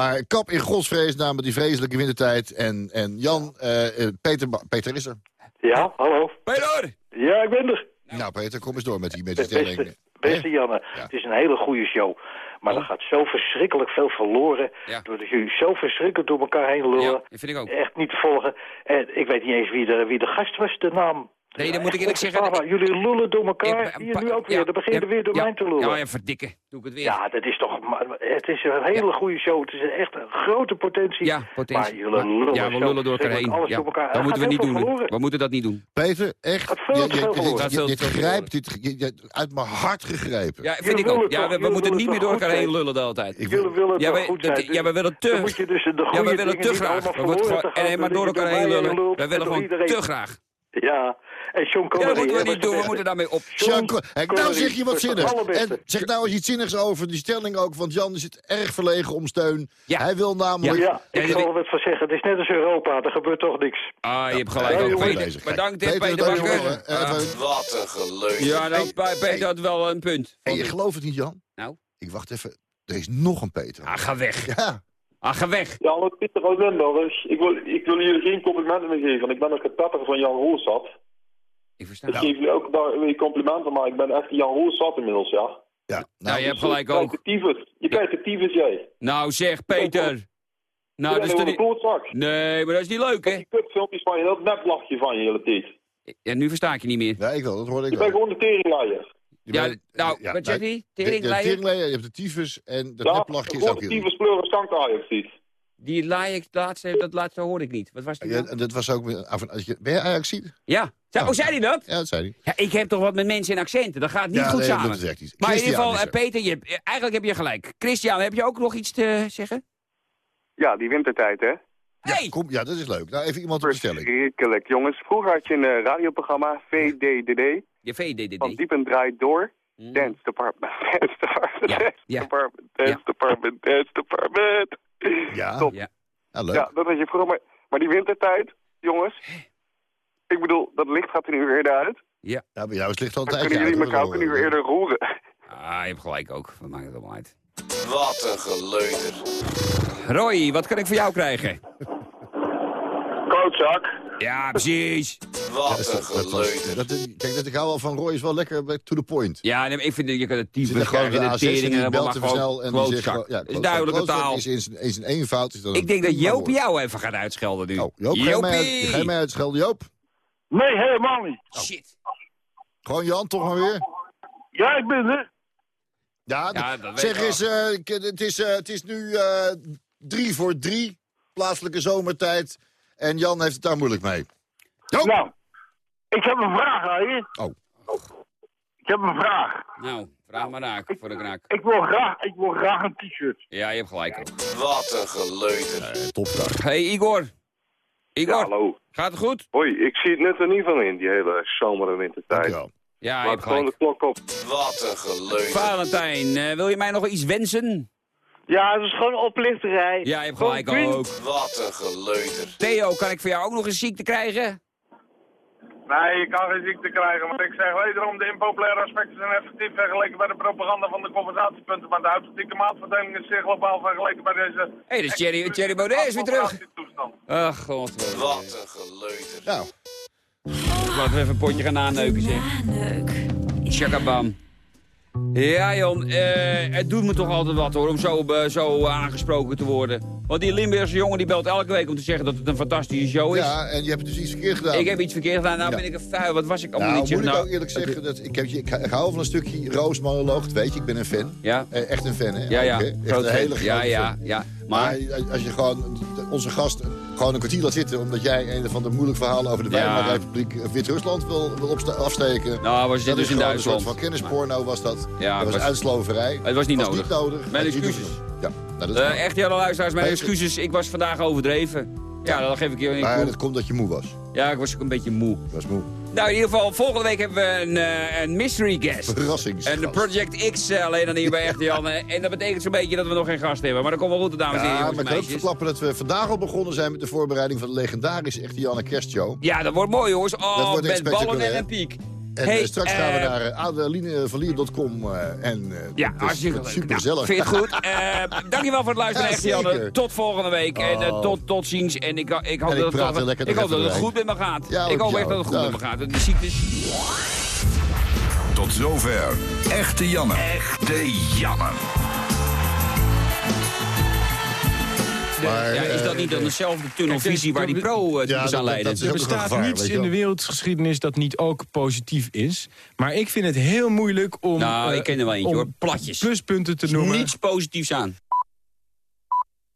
Maar kap in godsvreesnaam met die vreselijke wintertijd. En, en Jan, eh, eh, Peter, Peter is er. Ja, hallo. Peter! Ja, ik ben er. Nou Peter, kom eens door met die, met die stelling. Beste, beste Janne, het is een hele goede show. Maar er gaat zo verschrikkelijk veel verloren. Ja. Doordat jullie zo verschrikkelijk door elkaar heen lullen. Ja, dat vind ik ook. Echt niet te volgen. En ik weet niet eens wie de, wie de gast was, de naam. Nee, dan moet ik eerlijk zeggen... Papa, jullie lullen door elkaar. Ik- Hier nu ook weer. dan begin je ja, weer door ja, mij te lullen. Ja, ja, verdikken. Doe ik het weer. Ja, dat is toch... maar Het is een hele goede show. Het is echt een grote potentie. Ja, potentie. Maar jullie lullen ja, we lullen door elkaar heen. Alles Ja, door elkaar. dat Er moeten we niet heel veel doen. verloren. We moeten dat niet doen. Peter, echt? Je- grijpt, dit, je- je- uit mijn hart gegrepen. Ja, vind ik ook. Ja, we, moeten niet meer door elkaar heen lullen de hele tijd. Jullie willen we, goed zijn. ja, we willen te... moet je dus de Ja, we willen te niet graag. nee, maar door elkaar heen lullen. We en willen gewoon te graag. Ja, en Sean Ja, Connery... dat moeten we niet doen. We moeten daarmee op. Sean Kijk, nou Connery zeg je wat is het zinnigs. allerbeste. En zeg nou eens iets zinnigs over die stelling ook. Want Jan zit erg verlegen om steun. Ja. Hij wil namelijk... Ja, ik Ja, zal er wat van zeggen. Het is net als Europa, er gebeurt toch niks. Ah, je hebt Ja, gelijk. ja, ook. Bezig. Bedankt, hè, Peter, Bakker. eh, Wat een geleuter. Ja, nou, Peter hey. had wel een punt. Hey, je gelooft het niet, Jan? Nou? Ik wacht even. Er is nog een Peter. Ah, ga weg. Ja. Ah, ga weg. Ja, hallo Pieter uit Limburg. Ik wil, ik wil jullie geen complimenten meer geven, want ik ben ook het pepper van Jan Roos zat. Ik versta Ik het. geef jullie ook daar weer complimenten, maar ik ben echt Jan Roos zat inmiddels, ja. Ja, Nou, je hebt Dus, gelijk je ook. de tyfus. Je kijkt de tyfus, jij. Nou, zeg, Peter. Nou, je dat is toch niet... Nee, maar dat is niet leuk, hè? Die kutfilmpjes van je, dat neplachje van je de hele tijd. Ja, nu versta ik je niet meer. Ja, ik wel. Dat hoorde ik Je bent gewoon de teringlaaier. Je Ja, nou, ja, wat zegt nou, de- de Teringleier? teringleier, je hebt de tyfus en dat Ja, neplachje is gewoon ook de heel tyfus kleuren stank Ajax ziet. Die laaier, laatste, dat laatste hoorde ik niet. Wat was die Ja, nou? dat was ook... met- af en- als je- Ben je Ajaxiet? Ja. Zei- Oh, zei hij dat? Ja, dat zei hij. Ja, ik heb toch wat met mensen in accenten. Dat gaat niet Ja, goed nee, samen. dat is. Maar in ieder geval, eh, Peter, je, hebt- eigenlijk heb je gelijk. Christian, heb je ook nog iets te zeggen? Ja, die wintertijd, hè? Hey! Kom, ja, dat is leuk. Nou, even iemand op de stelling. Verschrikkelijk, jongens. Vroeger had je een eh, radioprogramma, VDDD, Je VDDD. van Diepen draait door. Dance Department, Dance Department, Ja, Dance ja. Department, Dance Ja. Department, Dance Department. Ja, Top. Ja. ja leuk. Ja, dat had je vroeger. Maar, maar die wintertijd, jongens. Ik bedoel, dat licht gaat er nu eerder uit. Ja, bij jou is het licht al een Dan tijdje kunnen jullie uit, elkaar ook een uur eerder roeren. Ah, je hebt gelijk ook. Dat maakt het allemaal uit. Wat een geleuter. Roy, wat kan ik voor jou krijgen? Klootzak. Ja, precies. Wat Dat, een dat geleuter. dat, kijk, dat ik hou wel van Roy is wel lekker to the point. Ja, nee, ik vind dat je kan het type gewoon krijgen, de A6 en belt te gewoon en die zegt. Ja, is duidelijke taal. Is in in eenvoud is dat Ik denk dat Joop jou even gaat uitschelden nu. Oh, Joop, ga je, mij, uit- Jopie! ga je mij uitschelden, Joop? Nee, helemaal niet. Shit. Gewoon Jan, toch maar weer? Ja, ik ben er. Ja, Ja, dat weet zeg eens, eh, het, is, eh, het is nu eh, drie voor drie, plaatselijke zomertijd. En Jan heeft het daar moeilijk mee. Joop! Nou, ik heb een vraag aan je. Oh. Ik heb een vraag. Nou, vraag maar raak voor de knaak. Ik wil graag, ik wil graag een t-shirt. Ja, je hebt gelijk ook. Wat een geleuter. Eh, topvraag. Hey Igor. Igor, hallo. gaat het goed? Hoi, ik zie het net er niet van in, die hele zomer- en wintertijd. Dankjewel. Ja, je hebt gewoon de gelijk. klok op. Wat een geleuter. Valentijn, eh, wil je mij nog iets wensen? Ja, dat is gewoon oplichterij. Ja, je hebt gelijk ook. Wat een geleuter. Theo, kan ik voor jou ook nog een ziekte krijgen? Nee, je kan geen ziekte krijgen, maar ik zeg wederom, de impopulaire aspecten zijn effectief vergeleken bij de propaganda van de compensatiepunten, maar de authentieke maatverdeling is zeer globaal vergeleken bij deze... Hé, hey, is Thierry, Thierry Baudet is weer terug. Ach, god. Wat een geleuter. Nou, Laten we even een potje gaan nanneuken, zeg. Naneuk. Ja, Jan, eh, het doet me toch altijd wat hoor, om zo, eh, zo aangesproken te worden. Want die Limburgse jongen die belt elke week om te zeggen dat het een fantastische show is. Ja, en je hebt dus iets verkeerd gedaan. Ik heb iets verkeerd gedaan, nou Ja. ben ik een vuil. Wat was ik allemaal Nou, niet moet ik zeggen? ook eerlijk zeggen, dat ik, heb, ik, ik hou van een stukje Roos monoloog. Dat weet je, ik ben een fan. Ja. Eh, echt een fan, hè? Ja, ja. Echt een fan. hele grote Ja, ja, fan. ja. Maar als je gewoon onze gast gewoon een kwartier laat zitten... omdat jij een van de moeilijke verhalen over de Ja. Weimarrepubliek eh, Wit-Rusland wil, wil afsteken... Nou, zitten dat dus in Duitsland. een soort van kennisporno was dat. Ja, dat was, was- uitsloverij. Het was niet nodig. niet nodig. Mijn excuses. Ja, nou, dat Eh, echt, Jan luisteraars, mijn excuses. Ik was vandaag overdreven. Ja, dan geef ik je Maar dat komt dat je moe was. Ja, ik was ook een beetje moe. was moe. Nou, in ieder geval, volgende week hebben we een, eh, een mystery guest. Verrassingsgast. En de Project X eh, alleen dan hier bij Echte Jan. Eh, En dat betekent zo'n beetje dat we nog geen gast hebben. Maar dat komt wel goed, dames en heren, Ja, maar ik meisjes. verklappen dat we vandaag al begonnen zijn met de voorbereiding van de legendarische Echte Janne Kerstshow. Ja, dat wordt mooi, jongens. Oh, Dat wordt echt met ballen en een piek. En Hey, eh, straks gaan we eh, naar eh, en eh, Ja, hartstikke het is leuk. super Nou, gezellig. vind je het goed? Eh, dankjewel voor het luisteren, Ja, Echte Janne. Tot volgende week. En Oh. tot, tot ziens. En ik, ik hoop En ik dat, het, ik hoop dat goed met me gaat. Ja, ik hoop jou. echt dat het goed Dag. met me gaat. Die ziektes... Tot zover. Echte Janne. Echte Janne. Maar, ja, is dat eh, niet dan dezelfde tunnelvisie waar die pro-types aan leiden? er bestaat niets in de wereldgeschiedenis dat niet ook positief is. Maar ik vind het heel moeilijk om, Nou, eh, ik ken er wel eentje om hoor. Platjes. pluspunten te noemen. Niets positiefs aan.